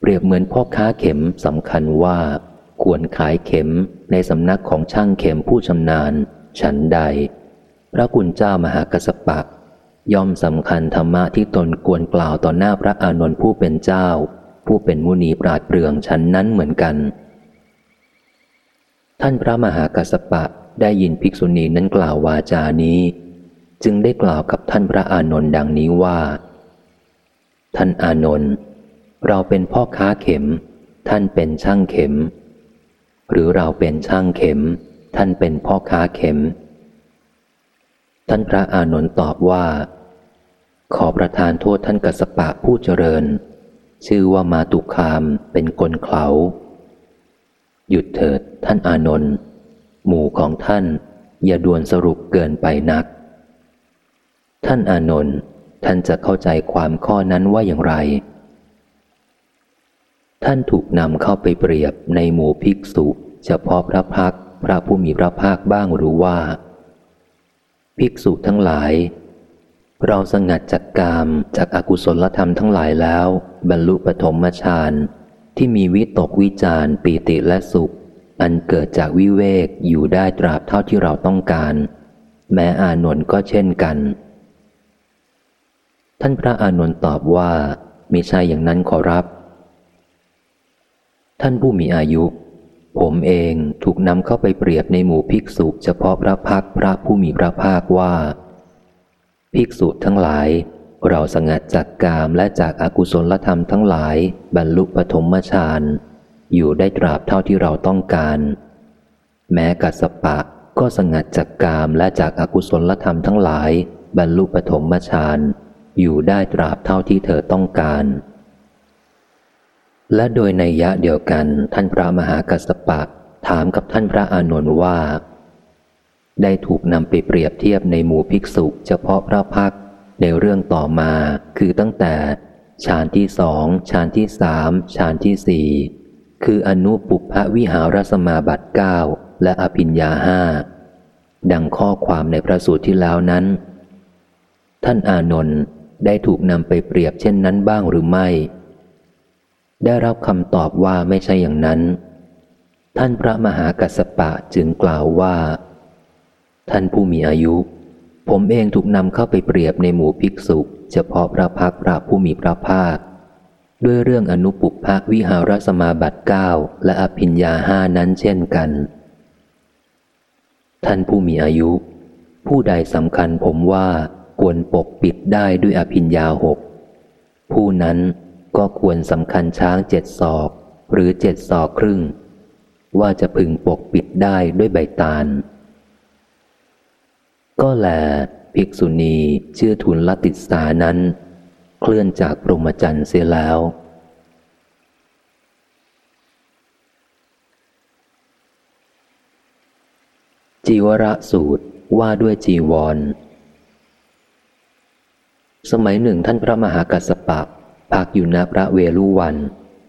เปรียบเหมือนพ่อค้าเข็มสำคัญว่า ควรขายเข็มในสำนักของช่างเข็มผู้ชำนาญ ฉันใด พระคุณเจ้ามหากสปะย่อมสำคัญธรรมะที่ตนควรกล่าวต่อหน้าพระอานนท์ผู้เป็นเจ้า ผู้เป็นมุนีปราดเปรืองฉันนั้นเหมือนกัน ท่านพระมหากสปะได้ยินภิกษุณีนั้นกล่าววาจานี้ จึงได้กล่าวกับท่านพระอานนท์ดังนี้ว่า ท่านอานนท์เราเป็นพ่อค้าเข็ม ท่านเป็นช่างเข็ม หรือเราเป็นช่างเข็ม ท่านเป็นพ่อค้าเข็ม ท่านพระอานนท์ตอบว่า ขอประทานโทษท่านกัสปะผู้เจริญ ชื่อว่ามาตุคามเป็นกลเขาหยุดเถิดท่านอานนท์หมู่ของท่านอย่าด่วนสรุปเกินไปนัก ท่านอานนท์ ท่านจะเข้าใจความข้อนั้นว่าอย่างไร ท่านถูกนำเข้าไปเปรียบในหมู่ภิกษุ เฉพาะพระพักพระผู้มีพระภาคบ้างหรือว่า ภิกษุทั้งหลาย เราสงัดจากกามจากอากุศลธรรมทั้งหลายแล้ว บรรลุปฐมฌานที่มีวิตกวิจารปีติและสุข อันเกิดจากวิเวกอยู่ได้ตราบเท่าที่เราต้องการ แม้อานนท์ก็เช่นกัน ท่านพระอานนท์ตอบว่ามิใช่อย่างนั้นขอรับ ท่านผู้มีอายุ ผมเองถูกนำเข้าไปเปรียบในหมู่ภิกษุเฉพาะพระพักพระผู้มีพระภาคว่า ภิกษุทั้งหลาย เราสงัดจากกามและจากอากุศลธรรมทั้งหลาย บรรลุปฐมฌานอยู่ได้ตราบเท่าที่เราต้องการ แม้กัสปะก็สงัดจากกามและจากอากุศลธรรมทั้งหลาย บรรลุปฐมฌาน อยู่ได้ตราบเท่าที่เธอต้องการ และโดยในยะเดียวกันท่านพระมหากัสปะถามกับท่านพระอานนท์ว่า ได้ถูกนำไปเปรียบเทียบในหมู่ภิกษุเฉพาะพระพักในเรื่องต่อมาคือตั้งแต่ฌานที่สองฌานที่สามฌานที่สี่คืออนุปุพวิหารสมาบัติเก้าและอภิญญาห้าดังข้อความในพระสูตรที่แล้วนั้น ท่านอานนท์ ได้ถูกนำไปเปรียบเช่นนั้นบ้างหรือไม่ ได้รับคำตอบว่าไม่ใช่อย่างนั้น ท่านพระมหากัสสปะจึงกล่าวว่า ท่านผู้มีอายุ ผมเองถูกนำเข้าไปเปรียบในหมู่ภิกษุ เฉพาะพระพักพระผู้มีพระภาค ด้วยเรื่องอนุปุพะวิหารสมาบัติเก้าและอภิญญาห้านั้นเช่นกัน ท่านผู้มีอายุ ผู้ใดสำคัญผมว่า ควรปกปิดได้ด้วยอภิญญาหกผู้นั้นก็ควรสำคัญช้างเจ็ดศอก หรือเจ็ดศอกครึ่ง ว่าจะพึงปกปิดได้ด้วยใบตาล ก็แลภิกษุณีเชื่อทุนละติสานั้น เคลื่อนจากปรมจันทร์เสียแล้ว จีวระสูตรว่าด้วยจีวร สมัยหนึ่งท่านพระมหากัสปะพักอยู่ณพระเวลุวัน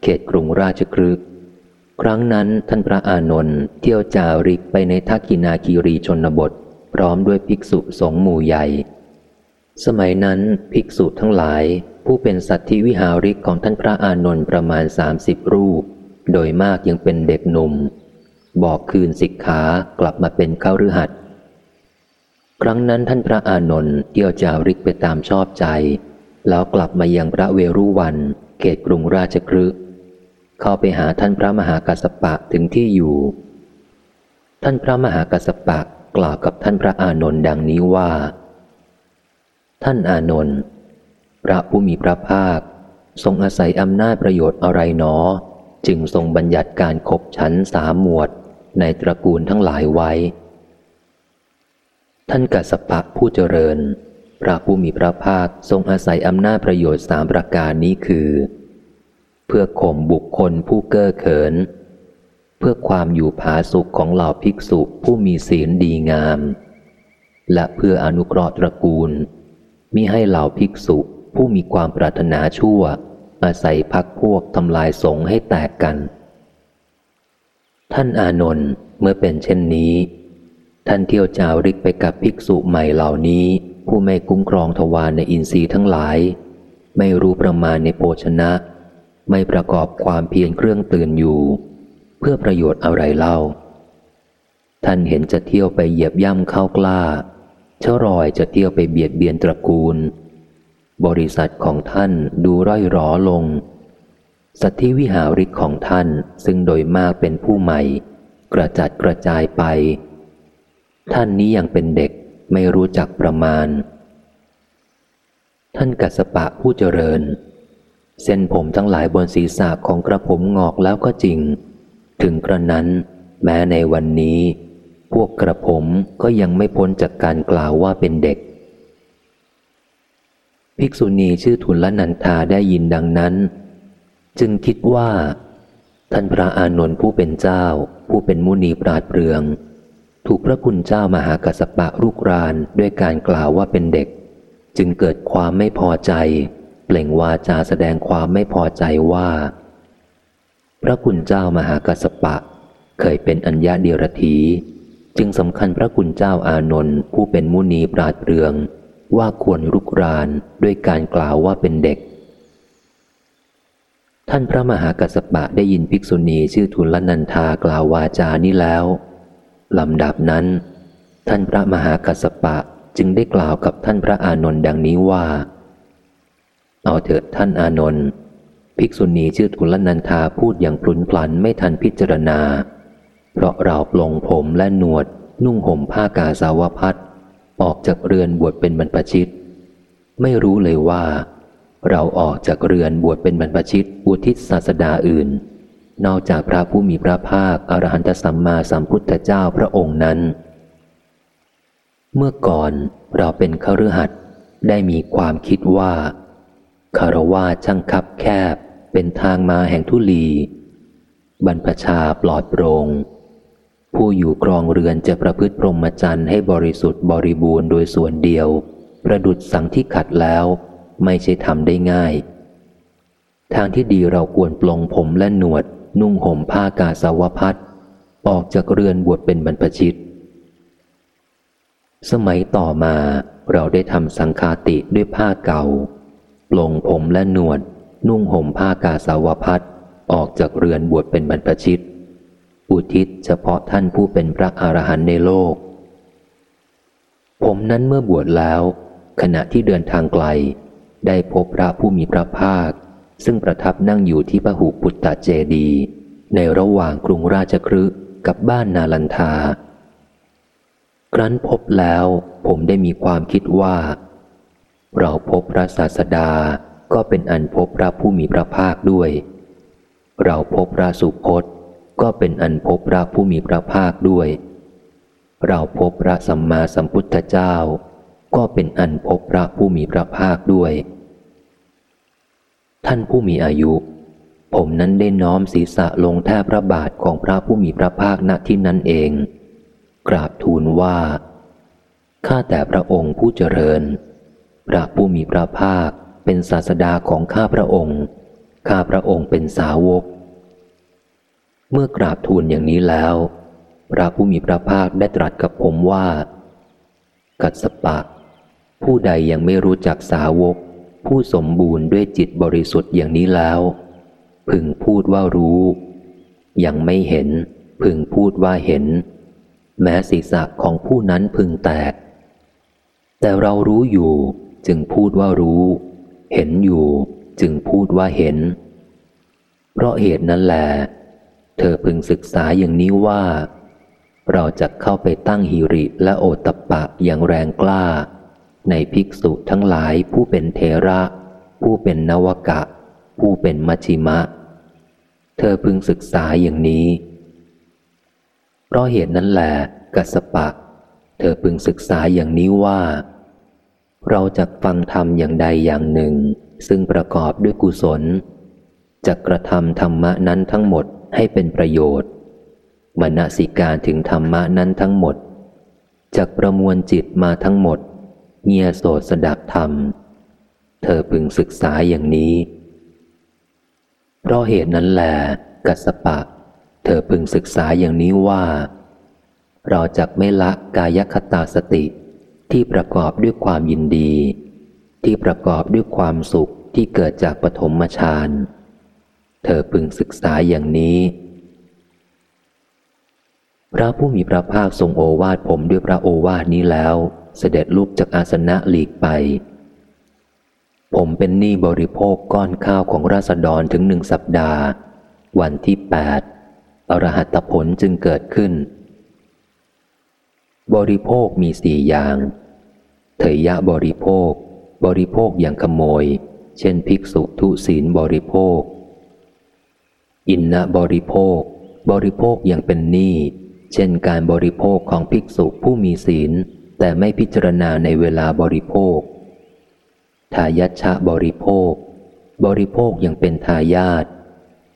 เขตกรุงราชครึก ครั้งนั้นท่านพระอานนท์เที่ยวจาริกไปในทักกินาคีรีชนบท พร้อมด้วยภิกษุสงฆ์หมู่ใหญ่ สมัยนั้นภิกษุทั้งหลาย ผู้เป็นสัตธิวิหาริกของท่านพระอานนท์ประมาณสามสิบรูป โดยมากยังเป็นเด็กหนุ่ม บอกคืนสิกขากลับมาเป็นเข้าฤหัส ครั้งนั้นท่านพระอานนท์เที่ยวจาริกไปตามชอบใจ แล้วกลับมายังพระเวรุวัน เขตกรุงราชครึเข้าไปหาท่านพระมหากัสปะถึงที่อยู่ ท่านพระมหากัสปะกล่าวกับท่านพระอานนท์ดังนี้ว่า ท่านอานนท์พระผู้มีพระภาค ทรงอาศัยอำนาจประโยชน์อะไรหนอ จึงทรงบัญญัติการขบฉันสามหมวดในตระกูลทั้งหลายไว้ ท่านกัสปะผู้เจริญ พระผู้มีพระภาคทรงอาศัยอำนาจประโยชน์สามประการนี้คือ เพื่อข่มบุคคลผู้เก้อเขิน เพื่อความอยู่ผาสุขของเหล่าภิกษุผู้มีศีลดีงาม และเพื่ออนุเคราะห์ตระกูลมิให้เหล่าภิกษุผู้มีความปรารถนาชั่ว อาศัยพักพวกทำลายสงให้แตกกัน ท่านอานนท์เมื่อเป็นเช่นนี้ ท่านเที่ยวจาริกไปกับภิกษุใหม่เหล่านี้ ผู้ไม่คุ้มครองทวารในอินทรีย์ทั้งหลาย ไม่รู้ประมาณในโภชนะ ไม่ประกอบความเพียรเครื่องตื่นอยู่ เพื่อประโยชน์อะไรเล่า ท่านเห็นจะเที่ยวไปเหยียบย่ำเข้ากล้าเชรอยจะเที่ยวไปเบียดเบียนตระกูล บริษัทของท่านดูร่อยหรอลง สัตธิวิหาริกของท่านซึ่งโดยมากเป็นผู้ใหม่ กระจัดกระจายไป ท่านนี้ยังเป็นเด็กไม่รู้จักประมาณ ท่านกัสปะผู้เจริญ เส้นผมทั้งหลายบนศีรษะของกระผมงอกแล้วก็จริง ถึงกระนั้น แม้ในวันนี้ พวกกระผมก็ยังไม่พ้นจากการกล่าวว่าเป็นเด็ก ภิกษุณีชื่อทุนละนันทาได้ยินดังนั้น จึงคิดว่า ท่านพระอานนท์ผู้เป็นเจ้า ผู้เป็นมุนีปราดเปรือง ถูกพระคุณเจ้ามหากัสปะรุกรานด้วยการกล่าวว่าเป็นเด็ก จึงเกิดความไม่พอใจ เปล่งวาจาแสดงความไม่พอใจว่า พระคุณเจ้ามหากัสปะ เคยเป็นอัญญาเดียรถีจึงสำคัญพระคุณเจ้าอานนท์ผู้เป็นมุนีปราดเปรือง ว่าควรรุกรานด้วยการกล่าวว่าเป็นเด็ก ท่านพระมหากัสปะได้ยินภิกษุณีชื่อทุลนันทากล่าววาจานี้แล้ว ลำดับนั้น ท่านพระมหากัสปะจึงได้กล่าวกับท่านพระอานนท์ดังนี้ว่า เอาเถิดท่านอานนท์ภิกษุณีชื่อทุลนันทาพูดอย่างพลุนพลันไม่ทันพิจารณา เพราะเราปลงผมและหนวด นุ่งห่มผ้ากาสาวพัดออกจากเรือนบวชเป็นบรรพชิต ไม่รู้เลยว่า เราออกจากเรือนบวชเป็นบรรพชิตอุทิศศาสดาอื่น นอกจากพระผู้มีพระภาคอรหันตสัมมาสัมพุทธเจ้าพระองค์นั้น เมื่อก่อนเราเป็นขรือหัดได้มีความคิดว่าคารวาช่างคับแคบเป็นทางมาแห่งทุลี บรรพชาปลอดโปรง่งผู้อยู่กรองเรือนจะประพฤติพรหมจรรย์ให้บริสุทธิ์บริบูรณ์โดยส่วนเดียว ประดุดสังที่ขัดแล้ว ไม่ใช่ทำได้ง่าย ทางที่ดีเราควรปลงผมและหนวด นุ่งห่มผ้ากาสาวพัดออกจากเรือนบวชเป็นบรรพชิต สมัยต่อมาเราได้ทำสังคาติด้วยผ้าเก่า ปลงผมและหนวด นุ่งห่มผ้ากาสาวพัดออกจากเรือนบวชเป็นบรรพชิต อุทิศเฉพาะท่านผู้เป็นพระอรหันต์ในโลก ผมนั้นเมื่อบวชแล้ว ขณะที่เดินทางไกล ได้พบพระผู้มีพระภาค ซึ่งประทับนั่งอยู่ที่พระหูปุตตะเจดี ในระหว่างกรุงราชครึกับบ้านนาลันทา ครั้นพบแล้วผมได้มีความคิดว่า เราพบพระศาสดาก็เป็นอันพบพระผู้มีพระภาคด้วย เราพบพระสุคตก็เป็นอันพบพระผู้มีพระภาคด้วย เราพบพระสัมมาสัมพุทธเจ้า ก็เป็นอันพบพระผู้มีพระภาคด้วย ท่านผู้มีอายุ ผมนั้นได้น้อมศีรษะลงแทบพระบาทของพระผู้มีพระภาคณที่นั้นเอง กราบทูลว่า ข้าแต่พระองค์ผู้เจริญ พระผู้มีพระภาคเป็นศาสดาของข้าพระองค์ ข้าพระองค์เป็นสาวก เมื่อกราบทูลอย่างนี้แล้ว พระผู้มีพระภาคได้ตรัสกับผมว่า กัสปะ ผู้ใดยังไม่รู้จักสาวก ผู้สมบูรณ์ด้วยจิตบริสุทธิ์อย่างนี้แล้ว พึงพูดว่ารู้ ยังไม่เห็น พึงพูดว่าเห็น แม้ศีรษะของผู้นั้นพึงแตก แต่เรารู้อยู่จึงพูดว่ารู้ เห็นอยู่จึงพูดว่าเห็น เพราะเหตุนั้นแหละเธอพึงศึกษาอย่างนี้ว่า เราจะเข้าไปตั้งหิริและโอตปะอย่างแรงกล้า ในภิกษุทั้งหลายผู้เป็นเทระ ผู้เป็นนวกะ ผู้เป็นมัชิมะ เธอพึงศึกษาอย่างนี้ เพราะเหตุนั้นแหละกัสปะ เธอพึงศึกษาอย่างนี้ว่า เราจะฟังธรรมอย่างใดอย่างหนึ่ง ซึ่งประกอบด้วยกุศลจะกระทำธรรมะนั้นทั้งหมดให้เป็นประโยชน์มณสิการถึงธรรมะนั้นทั้งหมดจะประมวลจิตมาทั้งหมด เงียโสดสดับธรรม เธอพึงศึกษาอย่างนี้ เพราะเหตุนั้นแหลกัสปะ เธอพึงศึกษาอย่างนี้ว่า เราจะไม่ละกายคตาสติที่ประกอบด้วยความยินดี ที่ประกอบด้วยความสุขที่เกิดจากปฐมฌานเธอพึงศึกษาอย่างนี้ พระผู้มีพระภาคทรงโอวาทผมด้วยพระโอวาทนี้แล้ว เสด็จลุกจากอาสนะหลีกไป ผมเป็นหนี้บริโภคก้อนข้าวของราษฎรถึงหนึ่งสัปดาห์ วันที่แปดอรหัตผลจึงเกิดขึ้น บริโภคมีสี่อย่าง เถยะบริโภค บริโภคอย่างขโมย เช่นภิกษุทุศีลบริโภค อินนะบริโภค บริโภคอย่างเป็นหนี้ เช่นการบริโภคของภิกษุผู้มีศีล แต่ไม่พิจารณาในเวลาบริโภค ทายัชะบริโภค บริโภคอย่างเป็นทายาท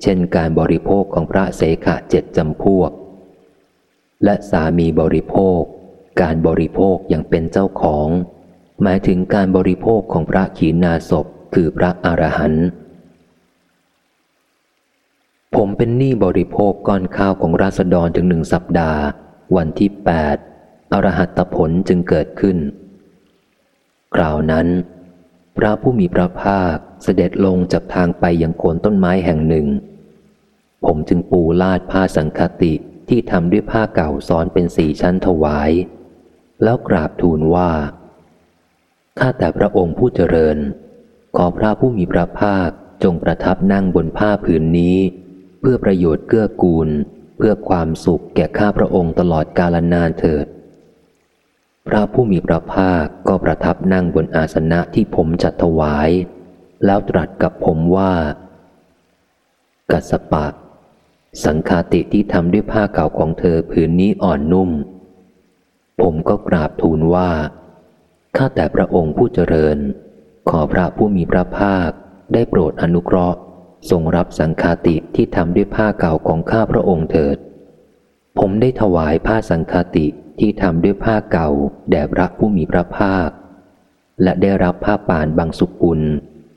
เช่นการบริโภคของพระเสขะเจ็ดจำพวก และสามีบริโภค การบริโภคอย่างเป็นเจ้าของ หมายถึงการบริโภคของพระขีณาสพคือพระอรหันต์ผมเป็นหนี้บริโภคก้อนข้าวของราษฎรถึงหนึ่งสัปดาห์ วันที่แปด อรหัตผลจึงเกิดขึ้น คราวนั้น พระผู้มีพระภาคเสด็จลงจากทางไปยังโคนต้นไม้แห่งหนึ่ง ผมจึงปูลาดผ้าสังคติที่ทำด้วยผ้าเก่าซ้อนเป็นสี่ชั้นถวาย แล้วกราบทูลว่า ข้าแต่พระองค์ผู้เจริญ ขอพระผู้มีพระภาคจงประทับนั่งบนผ้าผืนนี้ เพื่อประโยชน์เกื้อกูล เพื่อความสุขแก่ข้าพระองค์ตลอดกาลนานเถิด พระผู้มีพระภาคก็ประทับนั่งบนอาสนะที่ผมจัดถวาย แล้วตรัสกับผมว่า กัสปะ สังคาติที่ทำด้วยผ้าเก่าของเธอผืนนี้อ่อนนุ่ม ผมก็กราบทูลว่า ข้าแต่พระองค์ผู้เจริญ ขอพระผู้มีพระภาคได้โปรดอนุเคราะห์ ทรงรับสังฆาติที่ทำด้วยผ้าเก่าของข้าพระองค์เถิด ผมได้ถวายผ้าสังฆาติ ที่ทำด้วยผ้าเก่าแด่พระผู้มีพระภาค และได้รับผ้าป่านบางสุกุล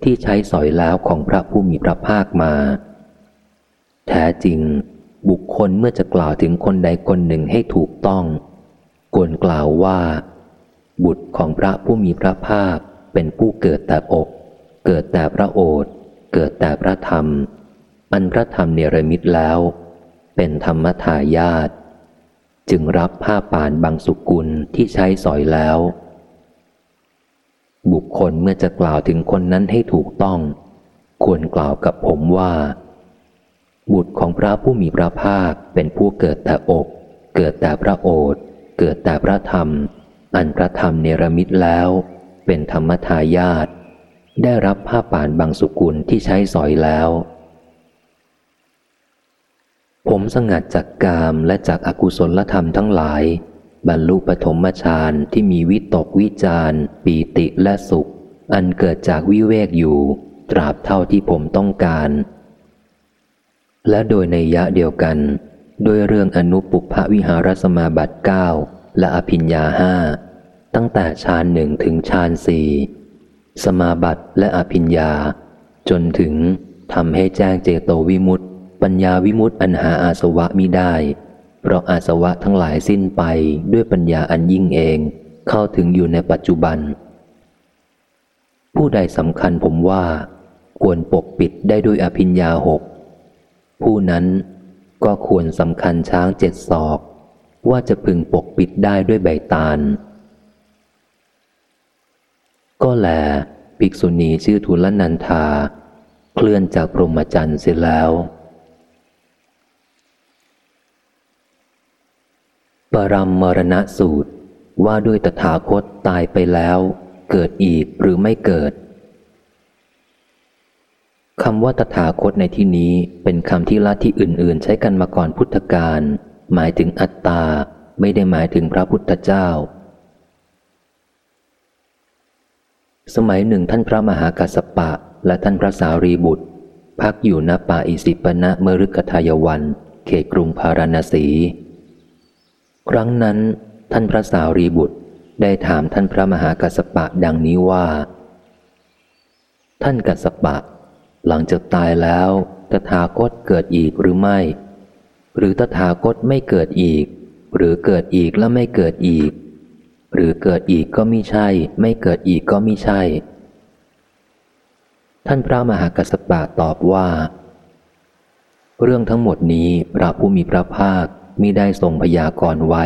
ที่ใช้สอยแล้วของพระผู้มีพระภาคมา แท้จริง บุคคลเมื่อจะกล่าวถึงคนใดคนหนึ่งให้ถูกต้องควรกล่าวว่า บุตรของพระผู้มีพระภาคเป็นผู้เกิดแต่อก เกิดแต่พระโอษฐ์เกิดแต่พระธรรม อันพระธรรมเนรมิตแล้ว เป็นธรรมทายาท จึงรับผ้าป่านบางสุกุลที่ใช้สอยแล้ว บุคคลเมื่อจะกล่าวถึงคนนั้นให้ถูกต้อง ควรกล่าวกับผมว่า บุตรของพระผู้มีพระภาคเป็นผู้เกิดแต่อก เกิดแต่พระโอษฐ์เกิดแต่พระธรรม อันพระธรรมเนรมิตแล้ว เป็นธรรมทายาทได้รับผ้าป่านบางสุกุลที่ใช้สอยแล้ว ผมสงัดจากกามและจากอากุศลธรรมทั้งหลาย บรรลุปฐมฌานที่มีวิตกวิจารปีติและสุข อันเกิดจากวิเวกอยู่ ตราบเท่าที่ผมต้องการ และโดยในยะเดียวกัน ด้วยเรื่องอนุปุพวิหารสมาบัติเก้าและอภิญญาห้าตั้งแต่ฌานหนึ่งถึงฌานสี่สมาบัติและอภิญญา จนถึงทำให้แจ้งเจโตวิมุตติ ปัญญาวิมุตติอันหาอาสวะมิได้ เพราะอาสวะทั้งหลายสิ้นไปด้วยปัญญาอันยิ่งเอง เข้าถึงอยู่ในปัจจุบัน ผู้ใดสำคัญผมว่า ควรปกปิดได้ด้วยอภิญญาหกผู้นั้นก็ควรสำคัญช้างเจ็ดศอก ว่าจะพึงปกปิดได้ด้วยใบตาล ก็แล ภิกษุณีชื่อทุลนันธา เคลื่อนจากพรหมจรรย์เสร็จแล้ว ปรมมรณะสูตรว่าด้วยตถาคตตายไปแล้ว เกิดอีกหรือไม่เกิดคำว่าตถาคตในที่นี้เป็นคำที่ละที่อื่น ๆ ใช้กันมาก่อนพุทธกาลหมายถึงอัตตา ไม่ได้หมายถึงพระพุทธเจ้า สมัยหนึ่งท่านพระมหากัสสปะ และท่านพระสารีบุตร พักอยู่ณป่าอิสิปนะเมรุกทายวัน เขตกรุงพาราณสี ครั้งนั้นท่านพระสารีบุตรได้ถามท่านพระมหากัสสปะดังนี้ว่า ท่านกัสสปะ หลังจากตายแล้วตถาคตเกิดอีกหรือไม่ หรือตถาคตไม่เกิดอีก หรือเกิดอีกแล้วไม่เกิดอีก หรือเกิดอีกก็ไม่ใช่ ไม่เกิดอีกก็ไม่ใช่ ท่านพระมหากัสสปะตอบว่า เรื่องทั้งหมดนี้พระผู้มีพระภาค มิได้ทรงพยากรณ์ไว้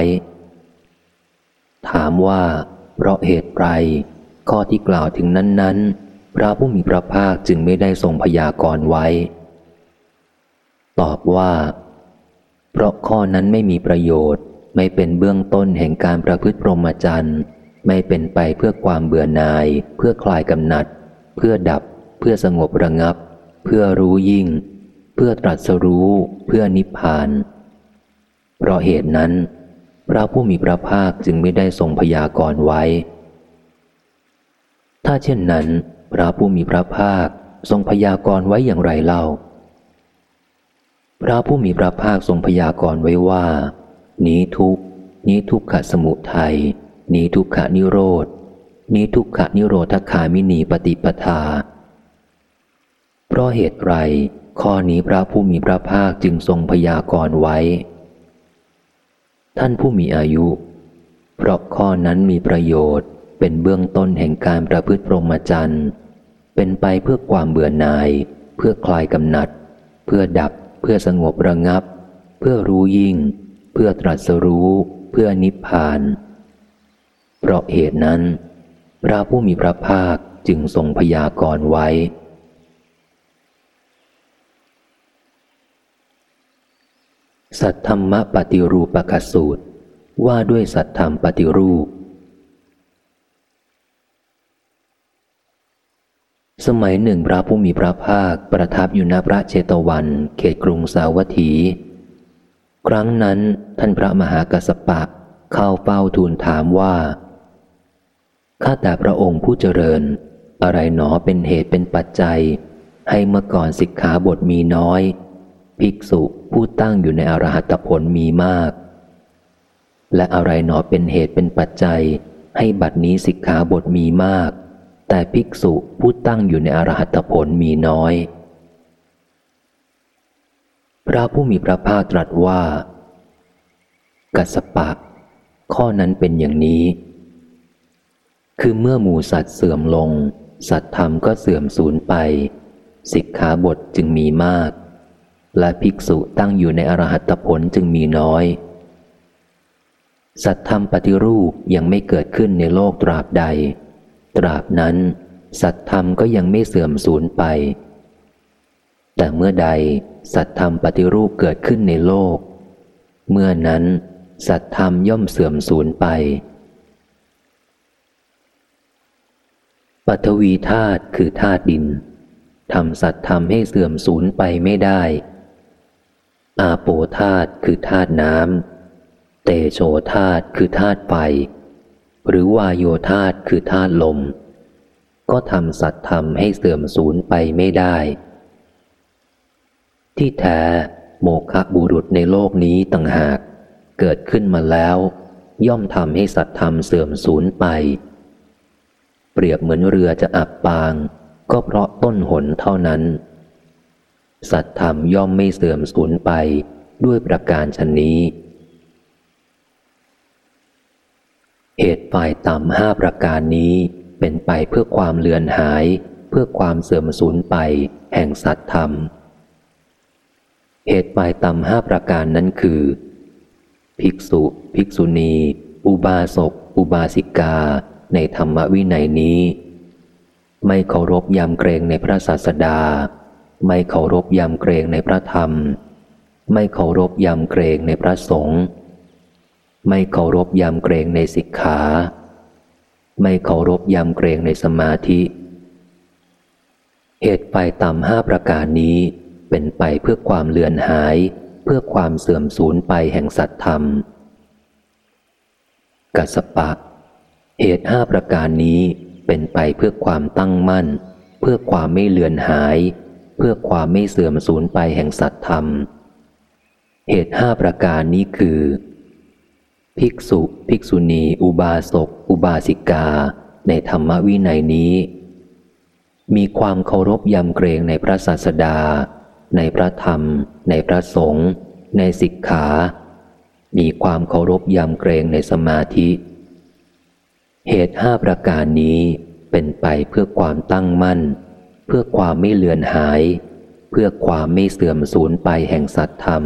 ถามว่า เพราะเหตุไรข้อที่กล่าวถึงนั้นๆ พระผู้มีพระภาคจึงไม่ได้ทรงพยากรณ์ไว้ ตอบว่า เพราะข้อนั้นไม่มีประโยชน์ ไม่เป็นเบื้องต้นแห่งการประพฤติพรหมจรรย์ไม่เป็นไปเพื่อความเบื่อหน่าย เพื่อคลายกำหนัด เพื่อดับ เพื่อสงบระงับ เพื่อรู้ยิ่ง เพื่อตรัสรู้ เพื่อนิพพาน เพราะเหตุนั้น พระผู้มีพระภาคจึงไม่ได้ทรงพยากรณ์ไว้ ถ้าเช่นนั้น พระผู้มีพระภาคทรงพยากรณ์ไว้อย่างไรเล่า พระผู้มีพระภาคทรงพยากรณ์ไว้ว่า นี้ทุกนี้ทุกขะสมุทัยนี้ทุกขะนิโรธนี้ทุกขะนิโรธคามินีปฏิปทา เพราะเหตุไรข้อนี้พระผู้มีพระภาคจึงทรงพยากรณ์ไว้ ท่านผู้มีอายุ เพราะข้อนั้นมีประโยชน์เป็นเบื้องต้นแห่งการประพฤติพรหมจรรย์ เป็นไปเพื่อความเบื่อหน่าย เพื่อคลายกำหนัด เพื่อดับ เพื่อสงบระงับ เพื่อรู้ยิ่ง เพื่อตรัสรู้ เพื่อนิพพาน เพราะเหตุนั้น พระผู้มีพระภาคจึงทรงพยากรณ์ไว้ สัทธรรมปฏิรูปกสูตร ว่าด้วยสัทธรรมปฏิรูป สมัยหนึ่งพระผู้มีพระภาคประทับอยู่ณพระเชตวัน เขตกรุงสาวัตถี ครั้งนั้นท่านพระมหากัสปะเข้าเฝ้าทูลถามว่า ข้าแต่พระองค์ผู้เจริญ อะไรหนอเป็นเหตุเป็นปัจจัย ให้เมื่อก่อนสิกขาบทมีน้อย ภิกษุผู้ตั้งอยู่ในอรหัตผลมีมาก และอะไรหนอเป็นเหตุเป็นปัจจัย ให้บัดนี้สิกขาบทมีมาก แต่ภิกษุผู้ตั้งอยู่ในอรหัตผลมีน้อย พระผู้มีพระภาคตรัสว่า กัสปะ ข้อนั้นเป็นอย่างนี้ คือเมื่อหมู่สัตว์เสื่อมลง สัตธรรมก็เสื่อมสูญไป สิกขาบทจึงมีมาก และภิกษุตั้งอยู่ในอรหัตผลจึงมีน้อย สัตธรรมปฏิรูปยังไม่เกิดขึ้นในโลกตราบใด ตราบนั้น สัตธรรมก็ยังไม่เสื่อมสูญไป แต่เมื่อใดสัตธรรมปฏิรูปเกิดขึ้นในโลก เมื่อนั้น สัตธรรมย่อมเสื่อมสูญไปปัทวีธาตุคือธาตุดินทำสัตว์ทำให้เสื่อมสูญไปไม่ได้ อาโปธาตุคือธาตุน้ำ เตโชธาตุคือธาตุไฟ หรือวายโยธาตุคือธาตุลม ก็ทำสัตว์ทำให้เสื่อมสูญไปไม่ได้ ที่แท้โมฆะบุรุษในโลกนี้ต่างหาก เกิดขึ้นมาแล้ว ย่อมทำให้สัตว์ธรรมเสื่อมสูญไป เปรียบเหมือนเรือจะอับปาง ก็เพราะต้นหนเท่านั้น สัตธรรมย่อมไม่เสื่อมสูญไปด้วยประการชนนี้ เหตุฝ่ายต่ำห้าประการนี้เป็นไปเพื่อความเลือนหาย เพื่อความเสื่อมสูญไป แห่งสัตธรรม เหตุฝ่ายต่ำห้าประการนั้นคือ ภิกษุ ภิกษุณี อุบาสก อุบาสิกา ในธรรมวินัยนี้ ไม่เคารพยำเกรงในพระศาสดา ไม่เคารพยำเกรงในพระธรรม ไม่เคารพยำเกรงในพระสงฆ์ไม่เคารพยำเกรงในสิกขา ไม่เคารพยำเกรงในสมาธิ เหตุไปต่ำห้าประการนี้เป็นไปเพื่อความเลือนหาย เพื่อความเสื่อมสูญไปแห่งสัตธรรม กัสปะ เหตุห้าประการนี้เป็นไปเพื่อความตั้งมั่น เพื่อความไม่เลือนหาย เพื่อความไม่เสื่อมสูญไปแห่งสัตธรรม เหตุห้าประการนี้คือ ภิกษุ ภิกษุณี อุบาสก อุบาสิกา ในธรรมวินัยนี้ มีความเคารพยำเกรงในพระศาสดา ในพระธรรม ในพระสงฆ์ในสิกขา มีความเคารพยำเกรงในสมาธิ เหตุห้าประการนี้เป็นไปเพื่อความตั้งมั่น เพื่อความไม่เลือนหาย เพื่อความไม่เสื่อมสูญไปแห่งสัตธรรม